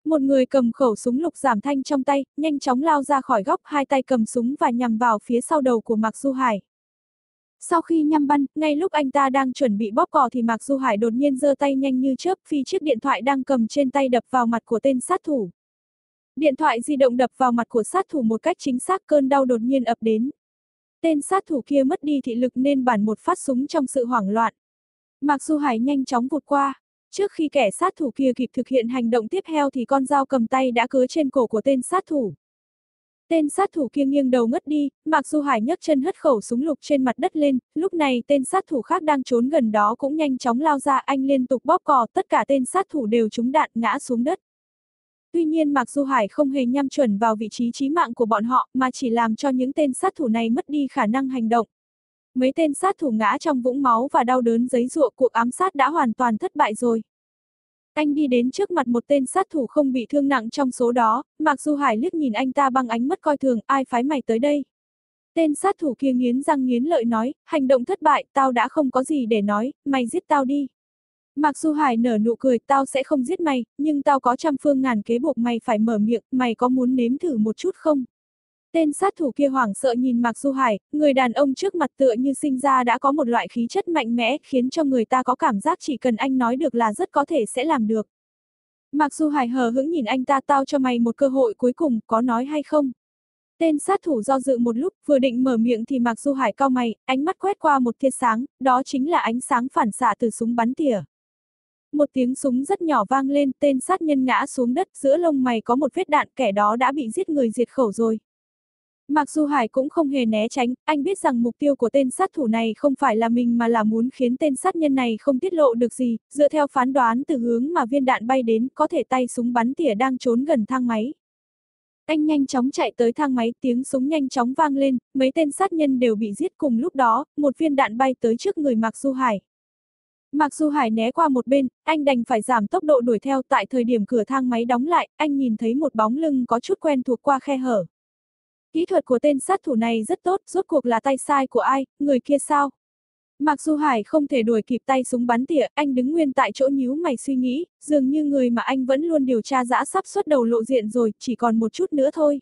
Một người cầm khẩu súng lục giảm thanh trong tay, nhanh chóng lao ra khỏi góc hai tay cầm súng và nhằm vào phía sau đầu của Mạc Du Hải. Sau khi nhăm băn, ngay lúc anh ta đang chuẩn bị bóp cò thì Mạc Du Hải đột nhiên giơ tay nhanh như chớp phi chiếc điện thoại đang cầm trên tay đập vào mặt của tên sát thủ. Điện thoại di động đập vào mặt của sát thủ một cách chính xác cơn đau đột nhiên ập đến. Tên sát thủ kia mất đi thị lực nên bản một phát súng trong sự hoảng loạn. Mạc Du Hải nhanh chóng vụt qua. Trước khi kẻ sát thủ kia kịp thực hiện hành động tiếp theo thì con dao cầm tay đã cứa trên cổ của tên sát thủ. Tên sát thủ kia nghiêng đầu ngất đi, Mạc Du Hải nhấc chân hất khẩu súng lục trên mặt đất lên, lúc này tên sát thủ khác đang trốn gần đó cũng nhanh chóng lao ra, anh liên tục bóp cò, tất cả tên sát thủ đều trúng đạn ngã xuống đất. Tuy nhiên Mạc Du Hải không hề nhắm chuẩn vào vị trí chí mạng của bọn họ, mà chỉ làm cho những tên sát thủ này mất đi khả năng hành động. Mấy tên sát thủ ngã trong vũng máu và đau đớn giấy ruộng cuộc ám sát đã hoàn toàn thất bại rồi. Anh đi đến trước mặt một tên sát thủ không bị thương nặng trong số đó, Mạc Du Hải liếc nhìn anh ta bằng ánh mắt coi thường, ai phái mày tới đây. Tên sát thủ kia nghiến răng nghiến lợi nói, hành động thất bại, tao đã không có gì để nói, mày giết tao đi. Mạc Du Hải nở nụ cười, tao sẽ không giết mày, nhưng tao có trăm phương ngàn kế buộc mày phải mở miệng, mày có muốn nếm thử một chút không? Tên sát thủ kia hoảng sợ nhìn Mạc Du Hải, người đàn ông trước mặt tựa như sinh ra đã có một loại khí chất mạnh mẽ, khiến cho người ta có cảm giác chỉ cần anh nói được là rất có thể sẽ làm được. Mạc Du Hải hờ hững nhìn anh ta tao cho mày một cơ hội cuối cùng, có nói hay không? Tên sát thủ do dự một lúc, vừa định mở miệng thì Mạc Du Hải cao mày, ánh mắt quét qua một tia sáng, đó chính là ánh sáng phản xạ từ súng bắn tỉa. Một tiếng súng rất nhỏ vang lên, tên sát nhân ngã xuống đất, giữa lông mày có một vết đạn, kẻ đó đã bị giết người diệt khẩu rồi. Mặc dù Hải cũng không hề né tránh, anh biết rằng mục tiêu của tên sát thủ này không phải là mình mà là muốn khiến tên sát nhân này không tiết lộ được gì, dựa theo phán đoán từ hướng mà viên đạn bay đến, có thể tay súng bắn tỉa đang trốn gần thang máy. Anh nhanh chóng chạy tới thang máy, tiếng súng nhanh chóng vang lên, mấy tên sát nhân đều bị giết cùng lúc đó, một viên đạn bay tới trước người Mạc Du Hải mặc dù Hải né qua một bên, anh đành phải giảm tốc độ đuổi theo tại thời điểm cửa thang máy đóng lại, anh nhìn thấy một bóng lưng có chút quen thuộc qua khe hở. Kỹ thuật của tên sát thủ này rất tốt, rốt cuộc là tay sai của ai, người kia sao? Mặc dù Hải không thể đuổi kịp tay súng bắn tỉa, anh đứng nguyên tại chỗ nhíu mày suy nghĩ, dường như người mà anh vẫn luôn điều tra dã sắp xuất đầu lộ diện rồi, chỉ còn một chút nữa thôi.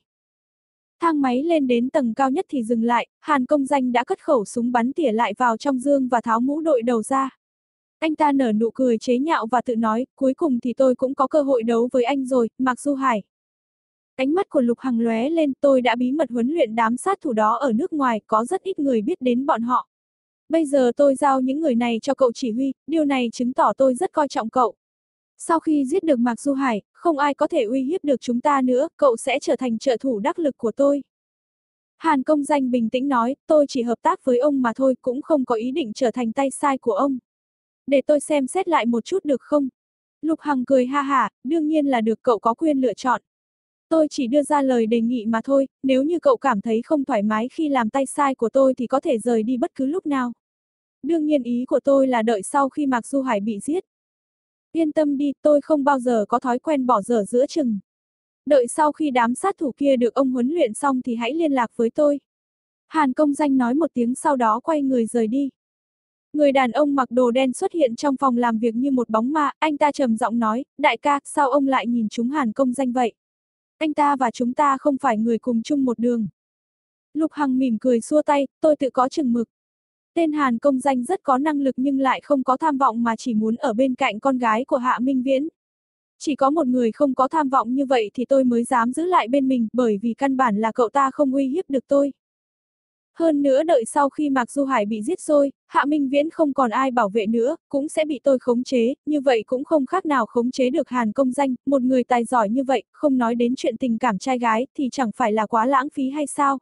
Thang máy lên đến tầng cao nhất thì dừng lại, Hàn công danh đã cất khẩu súng bắn tỉa lại vào trong dương và tháo mũ đội đầu ra. Anh ta nở nụ cười chế nhạo và tự nói, cuối cùng thì tôi cũng có cơ hội đấu với anh rồi, Mạc Du Hải. Ánh mắt của Lục Hằng lóe lên, tôi đã bí mật huấn luyện đám sát thủ đó ở nước ngoài, có rất ít người biết đến bọn họ. Bây giờ tôi giao những người này cho cậu chỉ huy, điều này chứng tỏ tôi rất coi trọng cậu. Sau khi giết được Mạc Du Hải, không ai có thể uy hiếp được chúng ta nữa, cậu sẽ trở thành trợ thủ đắc lực của tôi. Hàn công danh bình tĩnh nói, tôi chỉ hợp tác với ông mà thôi, cũng không có ý định trở thành tay sai của ông. Để tôi xem xét lại một chút được không? Lục Hằng cười ha hả, đương nhiên là được cậu có quyền lựa chọn. Tôi chỉ đưa ra lời đề nghị mà thôi, nếu như cậu cảm thấy không thoải mái khi làm tay sai của tôi thì có thể rời đi bất cứ lúc nào. Đương nhiên ý của tôi là đợi sau khi Mạc Du Hải bị giết. Yên tâm đi, tôi không bao giờ có thói quen bỏ dở giữa chừng. Đợi sau khi đám sát thủ kia được ông huấn luyện xong thì hãy liên lạc với tôi. Hàn công danh nói một tiếng sau đó quay người rời đi. Người đàn ông mặc đồ đen xuất hiện trong phòng làm việc như một bóng ma, anh ta trầm giọng nói, đại ca, sao ông lại nhìn chúng Hàn công danh vậy? Anh ta và chúng ta không phải người cùng chung một đường. Lục Hằng mỉm cười xua tay, tôi tự có chừng mực. Tên Hàn công danh rất có năng lực nhưng lại không có tham vọng mà chỉ muốn ở bên cạnh con gái của Hạ Minh Viễn. Chỉ có một người không có tham vọng như vậy thì tôi mới dám giữ lại bên mình bởi vì căn bản là cậu ta không uy hiếp được tôi. Hơn nữa đợi sau khi Mạc Du Hải bị giết rồi, Hạ Minh Viễn không còn ai bảo vệ nữa, cũng sẽ bị tôi khống chế, như vậy cũng không khác nào khống chế được Hàn công danh, một người tài giỏi như vậy, không nói đến chuyện tình cảm trai gái, thì chẳng phải là quá lãng phí hay sao?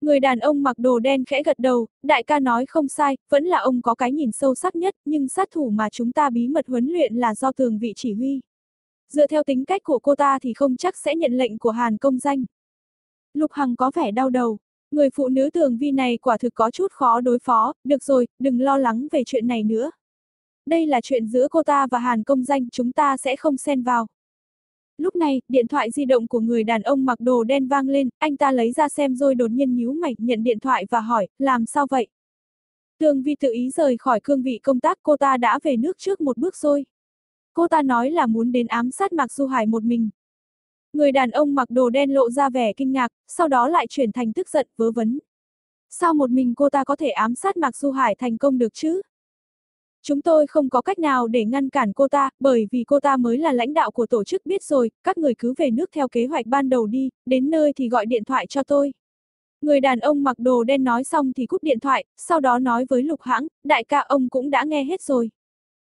Người đàn ông mặc đồ đen khẽ gật đầu, đại ca nói không sai, vẫn là ông có cái nhìn sâu sắc nhất, nhưng sát thủ mà chúng ta bí mật huấn luyện là do tường vị chỉ huy. Dựa theo tính cách của cô ta thì không chắc sẽ nhận lệnh của Hàn công danh. Lục Hằng có vẻ đau đầu, Người phụ nữ tường vi này quả thực có chút khó đối phó, được rồi, đừng lo lắng về chuyện này nữa. Đây là chuyện giữa cô ta và Hàn công danh, chúng ta sẽ không xen vào. Lúc này, điện thoại di động của người đàn ông mặc đồ đen vang lên, anh ta lấy ra xem rồi đột nhiên nhíu mày, nhận điện thoại và hỏi, làm sao vậy? Tường Vi tự ý rời khỏi cương vị công tác cô ta đã về nước trước một bước rồi. Cô ta nói là muốn đến ám sát Mạc Du Hải một mình, Người đàn ông mặc đồ đen lộ ra vẻ kinh ngạc, sau đó lại chuyển thành tức giận, vớ vấn. Sao một mình cô ta có thể ám sát Mạc Du Hải thành công được chứ? Chúng tôi không có cách nào để ngăn cản cô ta, bởi vì cô ta mới là lãnh đạo của tổ chức biết rồi, các người cứ về nước theo kế hoạch ban đầu đi, đến nơi thì gọi điện thoại cho tôi. Người đàn ông mặc đồ đen nói xong thì cúp điện thoại, sau đó nói với lục hãng, đại ca ông cũng đã nghe hết rồi.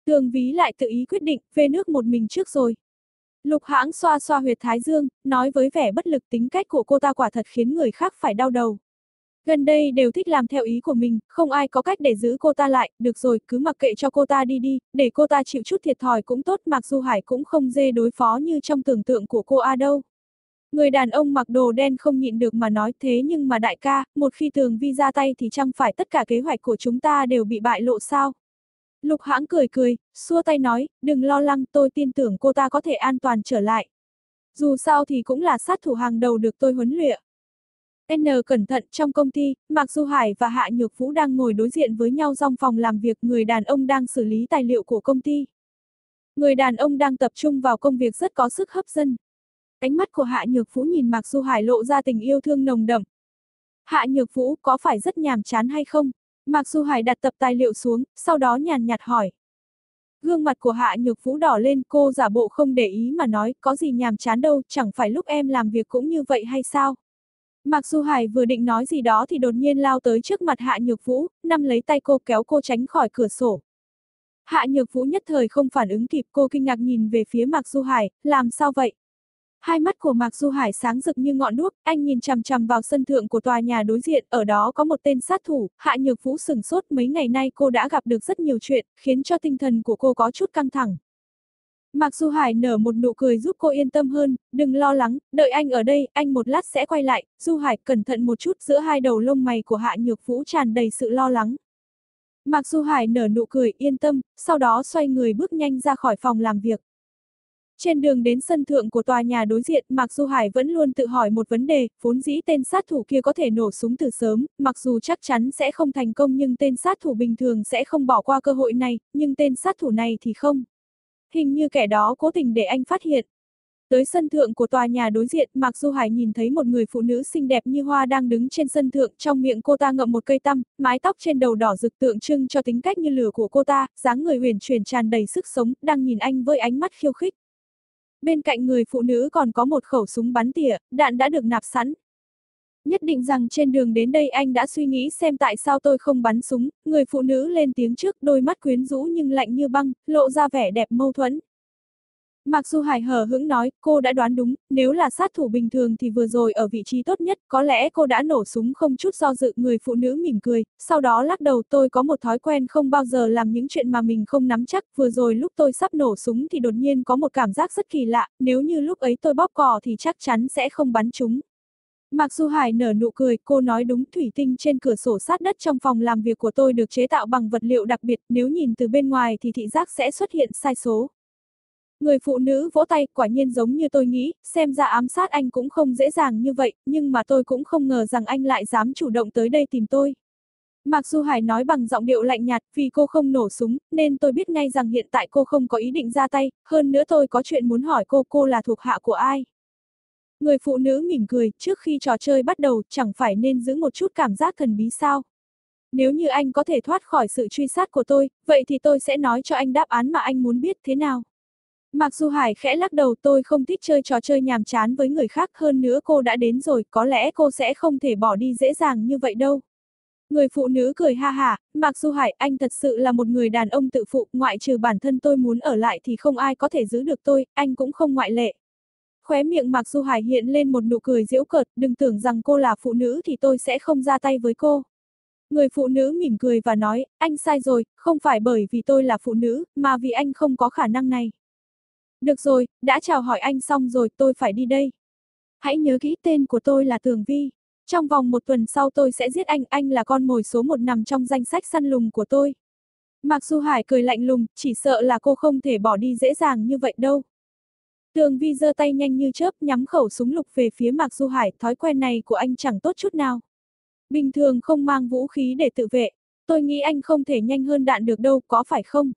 Tường ví lại tự ý quyết định, về nước một mình trước rồi. Lục hãng xoa xoa huyệt thái dương, nói với vẻ bất lực tính cách của cô ta quả thật khiến người khác phải đau đầu. Gần đây đều thích làm theo ý của mình, không ai có cách để giữ cô ta lại, được rồi, cứ mặc kệ cho cô ta đi đi, để cô ta chịu chút thiệt thòi cũng tốt, mặc dù Hải cũng không dê đối phó như trong tưởng tượng của cô A đâu. Người đàn ông mặc đồ đen không nhịn được mà nói thế nhưng mà đại ca, một khi tường vi ra tay thì chẳng phải tất cả kế hoạch của chúng ta đều bị bại lộ sao? Lục hãng cười cười, xua tay nói, đừng lo lắng tôi tin tưởng cô ta có thể an toàn trở lại. Dù sao thì cũng là sát thủ hàng đầu được tôi huấn luyện. N cẩn thận trong công ty, Mạc Du Hải và Hạ Nhược Vũ đang ngồi đối diện với nhau trong phòng làm việc người đàn ông đang xử lý tài liệu của công ty. Người đàn ông đang tập trung vào công việc rất có sức hấp dẫn. Ánh mắt của Hạ Nhược Vũ nhìn Mạc Du Hải lộ ra tình yêu thương nồng đậm. Hạ Nhược Vũ có phải rất nhàm chán hay không? Mạc Du Hải đặt tập tài liệu xuống, sau đó nhàn nhạt hỏi. Gương mặt của Hạ Nhược Vũ đỏ lên cô giả bộ không để ý mà nói, có gì nhàm chán đâu, chẳng phải lúc em làm việc cũng như vậy hay sao? Mạc Du Hải vừa định nói gì đó thì đột nhiên lao tới trước mặt Hạ Nhược Vũ, nắm lấy tay cô kéo cô tránh khỏi cửa sổ. Hạ Nhược Vũ nhất thời không phản ứng kịp cô kinh ngạc nhìn về phía Mạc Du Hải, làm sao vậy? Hai mắt của Mạc Du Hải sáng rực như ngọn đuốc, anh nhìn chằm chằm vào sân thượng của tòa nhà đối diện, ở đó có một tên sát thủ, Hạ Nhược Vũ sừng sốt mấy ngày nay cô đã gặp được rất nhiều chuyện, khiến cho tinh thần của cô có chút căng thẳng. Mạc Du Hải nở một nụ cười giúp cô yên tâm hơn, đừng lo lắng, đợi anh ở đây, anh một lát sẽ quay lại, Du Hải cẩn thận một chút giữa hai đầu lông mày của Hạ Nhược Vũ tràn đầy sự lo lắng. Mạc Du Hải nở nụ cười yên tâm, sau đó xoay người bước nhanh ra khỏi phòng làm việc. Trên đường đến sân thượng của tòa nhà đối diện, Mạc Du Hải vẫn luôn tự hỏi một vấn đề, vốn dĩ tên sát thủ kia có thể nổ súng từ sớm, mặc dù chắc chắn sẽ không thành công nhưng tên sát thủ bình thường sẽ không bỏ qua cơ hội này, nhưng tên sát thủ này thì không. Hình như kẻ đó cố tình để anh phát hiện. Tới sân thượng của tòa nhà đối diện, Mạc Du Hải nhìn thấy một người phụ nữ xinh đẹp như hoa đang đứng trên sân thượng, trong miệng cô ta ngậm một cây tăm, mái tóc trên đầu đỏ rực tượng trưng cho tính cách như lửa của cô ta, dáng người huyền chuyển tràn đầy sức sống, đang nhìn anh với ánh mắt khiêu khích. Bên cạnh người phụ nữ còn có một khẩu súng bắn tỉa, đạn đã được nạp sẵn. Nhất định rằng trên đường đến đây anh đã suy nghĩ xem tại sao tôi không bắn súng, người phụ nữ lên tiếng trước đôi mắt quyến rũ nhưng lạnh như băng, lộ ra vẻ đẹp mâu thuẫn. Mặc dù Hải hờ hững nói, cô đã đoán đúng, nếu là sát thủ bình thường thì vừa rồi ở vị trí tốt nhất, có lẽ cô đã nổ súng không chút do dự, người phụ nữ mỉm cười, sau đó lắc đầu tôi có một thói quen không bao giờ làm những chuyện mà mình không nắm chắc, vừa rồi lúc tôi sắp nổ súng thì đột nhiên có một cảm giác rất kỳ lạ, nếu như lúc ấy tôi bóp cò thì chắc chắn sẽ không bắn chúng. Mặc dù Hải nở nụ cười, cô nói đúng thủy tinh trên cửa sổ sát đất trong phòng làm việc của tôi được chế tạo bằng vật liệu đặc biệt, nếu nhìn từ bên ngoài thì thị giác sẽ xuất hiện sai số. Người phụ nữ vỗ tay, quả nhiên giống như tôi nghĩ, xem ra ám sát anh cũng không dễ dàng như vậy, nhưng mà tôi cũng không ngờ rằng anh lại dám chủ động tới đây tìm tôi. Mặc dù Hải nói bằng giọng điệu lạnh nhạt, vì cô không nổ súng, nên tôi biết ngay rằng hiện tại cô không có ý định ra tay, hơn nữa tôi có chuyện muốn hỏi cô, cô là thuộc hạ của ai? Người phụ nữ mỉm cười, trước khi trò chơi bắt đầu, chẳng phải nên giữ một chút cảm giác thần bí sao? Nếu như anh có thể thoát khỏi sự truy sát của tôi, vậy thì tôi sẽ nói cho anh đáp án mà anh muốn biết thế nào. Mặc dù Hải khẽ lắc đầu tôi không thích chơi trò chơi nhàm chán với người khác hơn nữa cô đã đến rồi, có lẽ cô sẽ không thể bỏ đi dễ dàng như vậy đâu. Người phụ nữ cười ha ha, Mạc Du Hải anh thật sự là một người đàn ông tự phụ, ngoại trừ bản thân tôi muốn ở lại thì không ai có thể giữ được tôi, anh cũng không ngoại lệ. Khóe miệng Mạc Du Hải hiện lên một nụ cười giễu cợt, đừng tưởng rằng cô là phụ nữ thì tôi sẽ không ra tay với cô. Người phụ nữ mỉm cười và nói, anh sai rồi, không phải bởi vì tôi là phụ nữ, mà vì anh không có khả năng này. Được rồi, đã chào hỏi anh xong rồi, tôi phải đi đây. Hãy nhớ kỹ tên của tôi là Tường Vi. Trong vòng một tuần sau tôi sẽ giết anh, anh là con mồi số một nằm trong danh sách săn lùng của tôi. Mạc Du Hải cười lạnh lùng, chỉ sợ là cô không thể bỏ đi dễ dàng như vậy đâu. Tường Vi giơ tay nhanh như chớp nhắm khẩu súng lục về phía Mạc Du Hải, thói quen này của anh chẳng tốt chút nào. Bình thường không mang vũ khí để tự vệ, tôi nghĩ anh không thể nhanh hơn đạn được đâu, có phải không?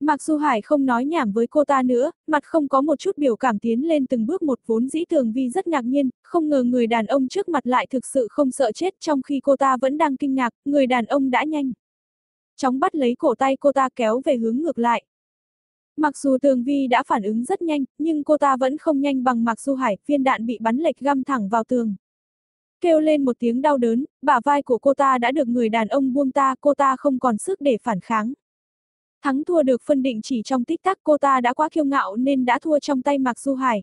Mạc Du Hải không nói nhảm với cô ta nữa, mặt không có một chút biểu cảm tiến lên từng bước một vốn dĩ Tường Vi rất ngạc nhiên, không ngờ người đàn ông trước mặt lại thực sự không sợ chết trong khi cô ta vẫn đang kinh ngạc, người đàn ông đã nhanh. Chóng bắt lấy cổ tay cô ta kéo về hướng ngược lại. Mặc dù Tường Vi đã phản ứng rất nhanh, nhưng cô ta vẫn không nhanh bằng Mạc Du Hải, viên đạn bị bắn lệch găm thẳng vào tường. Kêu lên một tiếng đau đớn, bả vai của cô ta đã được người đàn ông buông ta, cô ta không còn sức để phản kháng. Thắng thua được phân định chỉ trong tích tắc cô ta đã quá kiêu ngạo nên đã thua trong tay Mạc Du Hải.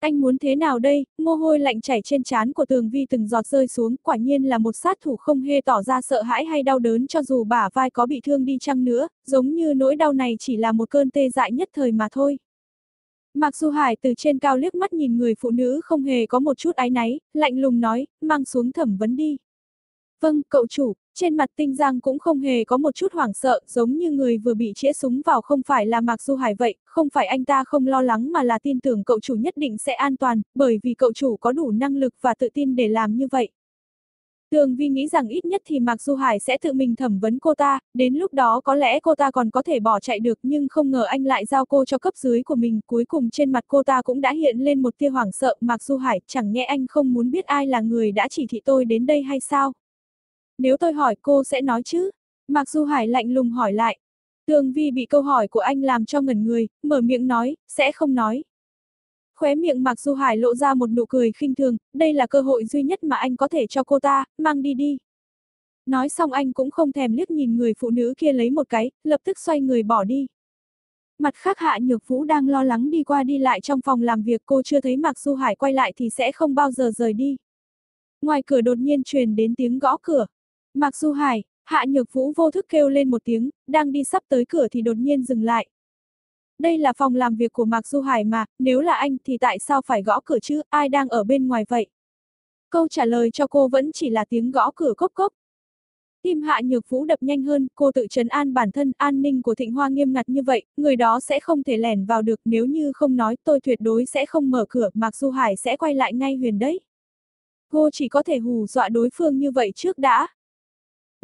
Anh muốn thế nào đây, mồ hôi lạnh chảy trên trán của tường vi từng giọt rơi xuống, quả nhiên là một sát thủ không hề tỏ ra sợ hãi hay đau đớn cho dù bả vai có bị thương đi chăng nữa, giống như nỗi đau này chỉ là một cơn tê dại nhất thời mà thôi. Mạc Du Hải từ trên cao liếc mắt nhìn người phụ nữ không hề có một chút ái náy, lạnh lùng nói, mang xuống thẩm vấn đi. Vâng, cậu chủ, trên mặt tinh giang cũng không hề có một chút hoảng sợ, giống như người vừa bị chĩa súng vào không phải là Mạc Du Hải vậy, không phải anh ta không lo lắng mà là tin tưởng cậu chủ nhất định sẽ an toàn, bởi vì cậu chủ có đủ năng lực và tự tin để làm như vậy. Tường Vi nghĩ rằng ít nhất thì Mạc Du Hải sẽ tự mình thẩm vấn cô ta, đến lúc đó có lẽ cô ta còn có thể bỏ chạy được nhưng không ngờ anh lại giao cô cho cấp dưới của mình, cuối cùng trên mặt cô ta cũng đã hiện lên một tia hoảng sợ, Mạc Du Hải, chẳng nhẽ anh không muốn biết ai là người đã chỉ thị tôi đến đây hay sao? Nếu tôi hỏi cô sẽ nói chứ? Mạc Du Hải lạnh lùng hỏi lại. Tường Vi bị câu hỏi của anh làm cho ngẩn người, mở miệng nói, sẽ không nói. Khóe miệng Mạc Du Hải lộ ra một nụ cười khinh thường, đây là cơ hội duy nhất mà anh có thể cho cô ta, mang đi đi. Nói xong anh cũng không thèm liếc nhìn người phụ nữ kia lấy một cái, lập tức xoay người bỏ đi. Mặt khác Hạ Nhược Vũ đang lo lắng đi qua đi lại trong phòng làm việc cô chưa thấy Mạc Du Hải quay lại thì sẽ không bao giờ rời đi. Ngoài cửa đột nhiên truyền đến tiếng gõ cửa. Mạc Du Hải, Hạ Nhược Vũ vô thức kêu lên một tiếng, đang đi sắp tới cửa thì đột nhiên dừng lại. Đây là phòng làm việc của Mạc Du Hải mà, nếu là anh thì tại sao phải gõ cửa chứ, ai đang ở bên ngoài vậy? Câu trả lời cho cô vẫn chỉ là tiếng gõ cửa cốc cốc. Tim Hạ Nhược Vũ đập nhanh hơn, cô tự trấn an bản thân, an ninh của Thịnh Hoa nghiêm ngặt như vậy, người đó sẽ không thể lẻn vào được, nếu như không nói tôi tuyệt đối sẽ không mở cửa, Mạc Du Hải sẽ quay lại ngay huyền đấy. Cô chỉ có thể hù dọa đối phương như vậy trước đã.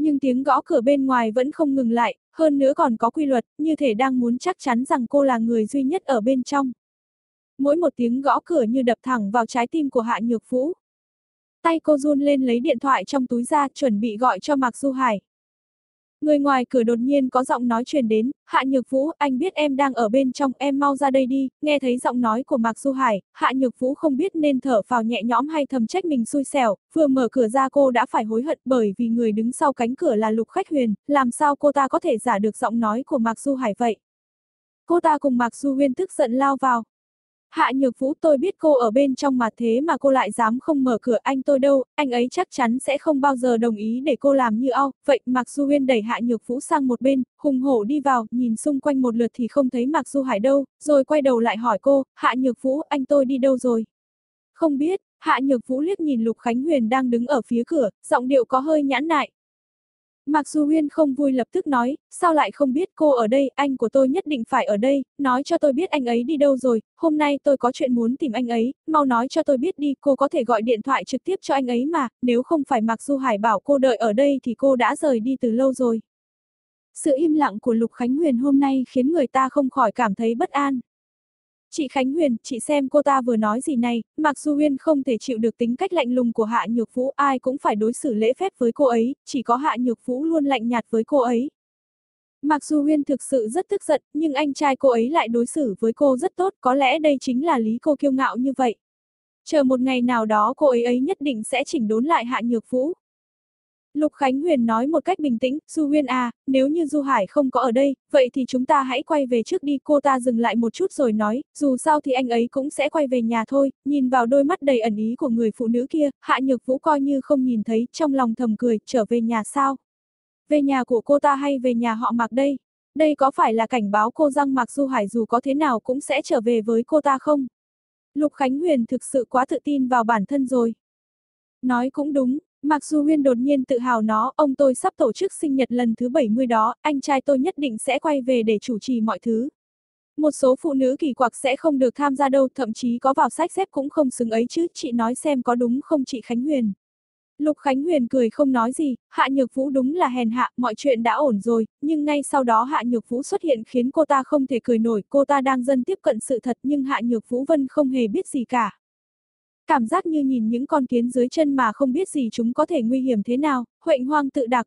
Nhưng tiếng gõ cửa bên ngoài vẫn không ngừng lại, hơn nữa còn có quy luật, như thể đang muốn chắc chắn rằng cô là người duy nhất ở bên trong. Mỗi một tiếng gõ cửa như đập thẳng vào trái tim của Hạ Nhược Vũ. Tay cô run lên lấy điện thoại trong túi ra, chuẩn bị gọi cho Mạc Du Hải. Người ngoài cửa đột nhiên có giọng nói truyền đến, Hạ Nhược Vũ, anh biết em đang ở bên trong, em mau ra đây đi, nghe thấy giọng nói của Mạc Du Hải, Hạ Nhược Vũ không biết nên thở vào nhẹ nhõm hay thầm trách mình xui xẻo, vừa mở cửa ra cô đã phải hối hận bởi vì người đứng sau cánh cửa là Lục Khách Huyền, làm sao cô ta có thể giả được giọng nói của Mạc Du Hải vậy? Cô ta cùng Mạc Du Huyên tức giận lao vào, Hạ Nhược Vũ tôi biết cô ở bên trong mà thế mà cô lại dám không mở cửa anh tôi đâu, anh ấy chắc chắn sẽ không bao giờ đồng ý để cô làm như ao, vậy Mạc Du Huyên đẩy Hạ Nhược Vũ sang một bên, hùng hổ đi vào, nhìn xung quanh một lượt thì không thấy Mạc Du Hải đâu, rồi quay đầu lại hỏi cô, Hạ Nhược Vũ anh tôi đi đâu rồi? Không biết, Hạ Nhược Vũ liếc nhìn Lục Khánh Huyền đang đứng ở phía cửa, giọng điệu có hơi nhãn nại, Mạc Du Huyên không vui lập tức nói, sao lại không biết cô ở đây, anh của tôi nhất định phải ở đây, nói cho tôi biết anh ấy đi đâu rồi, hôm nay tôi có chuyện muốn tìm anh ấy, mau nói cho tôi biết đi, cô có thể gọi điện thoại trực tiếp cho anh ấy mà, nếu không phải Mạc Du Hải bảo cô đợi ở đây thì cô đã rời đi từ lâu rồi. Sự im lặng của Lục Khánh Huyền hôm nay khiến người ta không khỏi cảm thấy bất an. Chị Khánh Huyền, chị xem cô ta vừa nói gì này, mạc du Huyên không thể chịu được tính cách lạnh lùng của Hạ Nhược Vũ, ai cũng phải đối xử lễ phép với cô ấy, chỉ có Hạ Nhược Vũ luôn lạnh nhạt với cô ấy. mạc du Huyên thực sự rất tức giận, nhưng anh trai cô ấy lại đối xử với cô rất tốt, có lẽ đây chính là lý cô kiêu ngạo như vậy. Chờ một ngày nào đó cô ấy ấy nhất định sẽ chỉnh đốn lại Hạ Nhược Vũ. Lục Khánh Huyền nói một cách bình tĩnh, Du Huyên à, nếu như Du Hải không có ở đây, vậy thì chúng ta hãy quay về trước đi. Cô ta dừng lại một chút rồi nói, dù sao thì anh ấy cũng sẽ quay về nhà thôi, nhìn vào đôi mắt đầy ẩn ý của người phụ nữ kia, Hạ Nhược Vũ coi như không nhìn thấy, trong lòng thầm cười, trở về nhà sao? Về nhà của cô ta hay về nhà họ mặc đây? Đây có phải là cảnh báo cô rằng mặc Du Hải dù có thế nào cũng sẽ trở về với cô ta không? Lục Khánh Huyền thực sự quá tự tin vào bản thân rồi. Nói cũng đúng, Mặc dù Huyên đột nhiên tự hào nó, ông tôi sắp tổ chức sinh nhật lần thứ 70 đó, anh trai tôi nhất định sẽ quay về để chủ trì mọi thứ. Một số phụ nữ kỳ quặc sẽ không được tham gia đâu, thậm chí có vào sách xếp cũng không xứng ấy chứ, chị nói xem có đúng không chị Khánh Huyền. Lục Khánh Huyền cười không nói gì, Hạ Nhược Vũ đúng là hèn hạ, mọi chuyện đã ổn rồi, nhưng ngay sau đó Hạ Nhược Vũ xuất hiện khiến cô ta không thể cười nổi, cô ta đang dần tiếp cận sự thật nhưng Hạ Nhược Vũ Vân không hề biết gì cả. Cảm giác như nhìn những con kiến dưới chân mà không biết gì chúng có thể nguy hiểm thế nào, huệnh hoang tự đặc.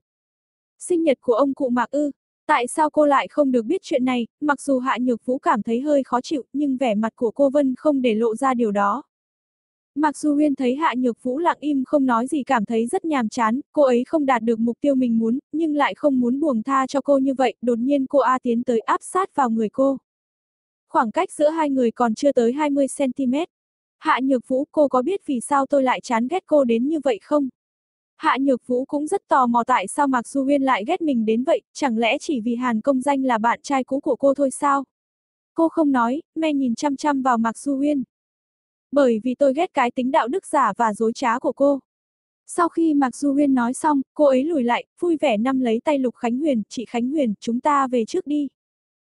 Sinh nhật của ông cụ Mạc ư, tại sao cô lại không được biết chuyện này, mặc dù Hạ Nhược Vũ cảm thấy hơi khó chịu nhưng vẻ mặt của cô Vân không để lộ ra điều đó. Mặc dù Huyên thấy Hạ Nhược Vũ lặng im không nói gì cảm thấy rất nhàm chán, cô ấy không đạt được mục tiêu mình muốn, nhưng lại không muốn buông tha cho cô như vậy, đột nhiên cô A tiến tới áp sát vào người cô. Khoảng cách giữa hai người còn chưa tới 20cm. Hạ Nhược Vũ, cô có biết vì sao tôi lại chán ghét cô đến như vậy không? Hạ Nhược Vũ cũng rất tò mò tại sao Mạc Du Huyên lại ghét mình đến vậy, chẳng lẽ chỉ vì Hàn Công Danh là bạn trai cũ của cô thôi sao? Cô không nói, me nhìn chăm chăm vào Mạc Du Huyên. Bởi vì tôi ghét cái tính đạo đức giả và dối trá của cô. Sau khi Mạc Du Huyên nói xong, cô ấy lùi lại, vui vẻ nắm lấy tay Lục Khánh Huyền, chị Khánh Huyền, chúng ta về trước đi.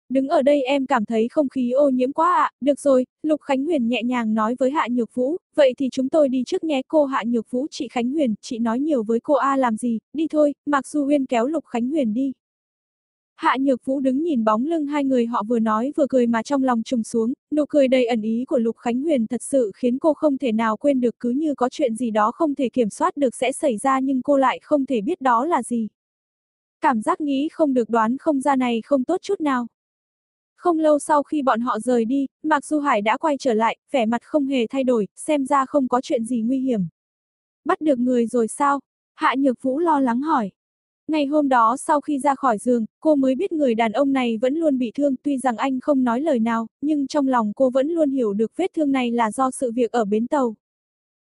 Đứng ở đây em cảm thấy không khí ô nhiễm quá ạ, à. được rồi, Lục Khánh Huyền nhẹ nhàng nói với Hạ Nhược Vũ, vậy thì chúng tôi đi trước nhé cô Hạ Nhược Vũ chị Khánh Huyền, chị nói nhiều với cô A làm gì, đi thôi, Mạc Du Huyên kéo Lục Khánh Huyền đi. Hạ Nhược Vũ đứng nhìn bóng lưng hai người họ vừa nói vừa cười mà trong lòng trùng xuống, nụ cười đầy ẩn ý của Lục Khánh Huyền thật sự khiến cô không thể nào quên được cứ như có chuyện gì đó không thể kiểm soát được sẽ xảy ra nhưng cô lại không thể biết đó là gì. Cảm giác nghĩ không được đoán không ra này không tốt chút nào. Không lâu sau khi bọn họ rời đi, Mạc Du Hải đã quay trở lại, vẻ mặt không hề thay đổi, xem ra không có chuyện gì nguy hiểm. Bắt được người rồi sao? Hạ Nhược Vũ lo lắng hỏi. Ngày hôm đó sau khi ra khỏi giường, cô mới biết người đàn ông này vẫn luôn bị thương tuy rằng anh không nói lời nào, nhưng trong lòng cô vẫn luôn hiểu được vết thương này là do sự việc ở bến tàu.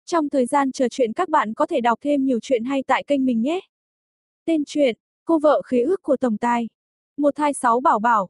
Trong thời gian chờ chuyện các bạn có thể đọc thêm nhiều chuyện hay tại kênh mình nhé. Tên truyện, cô vợ khế ước của Tổng Tài. Một thai sáu bảo bảo.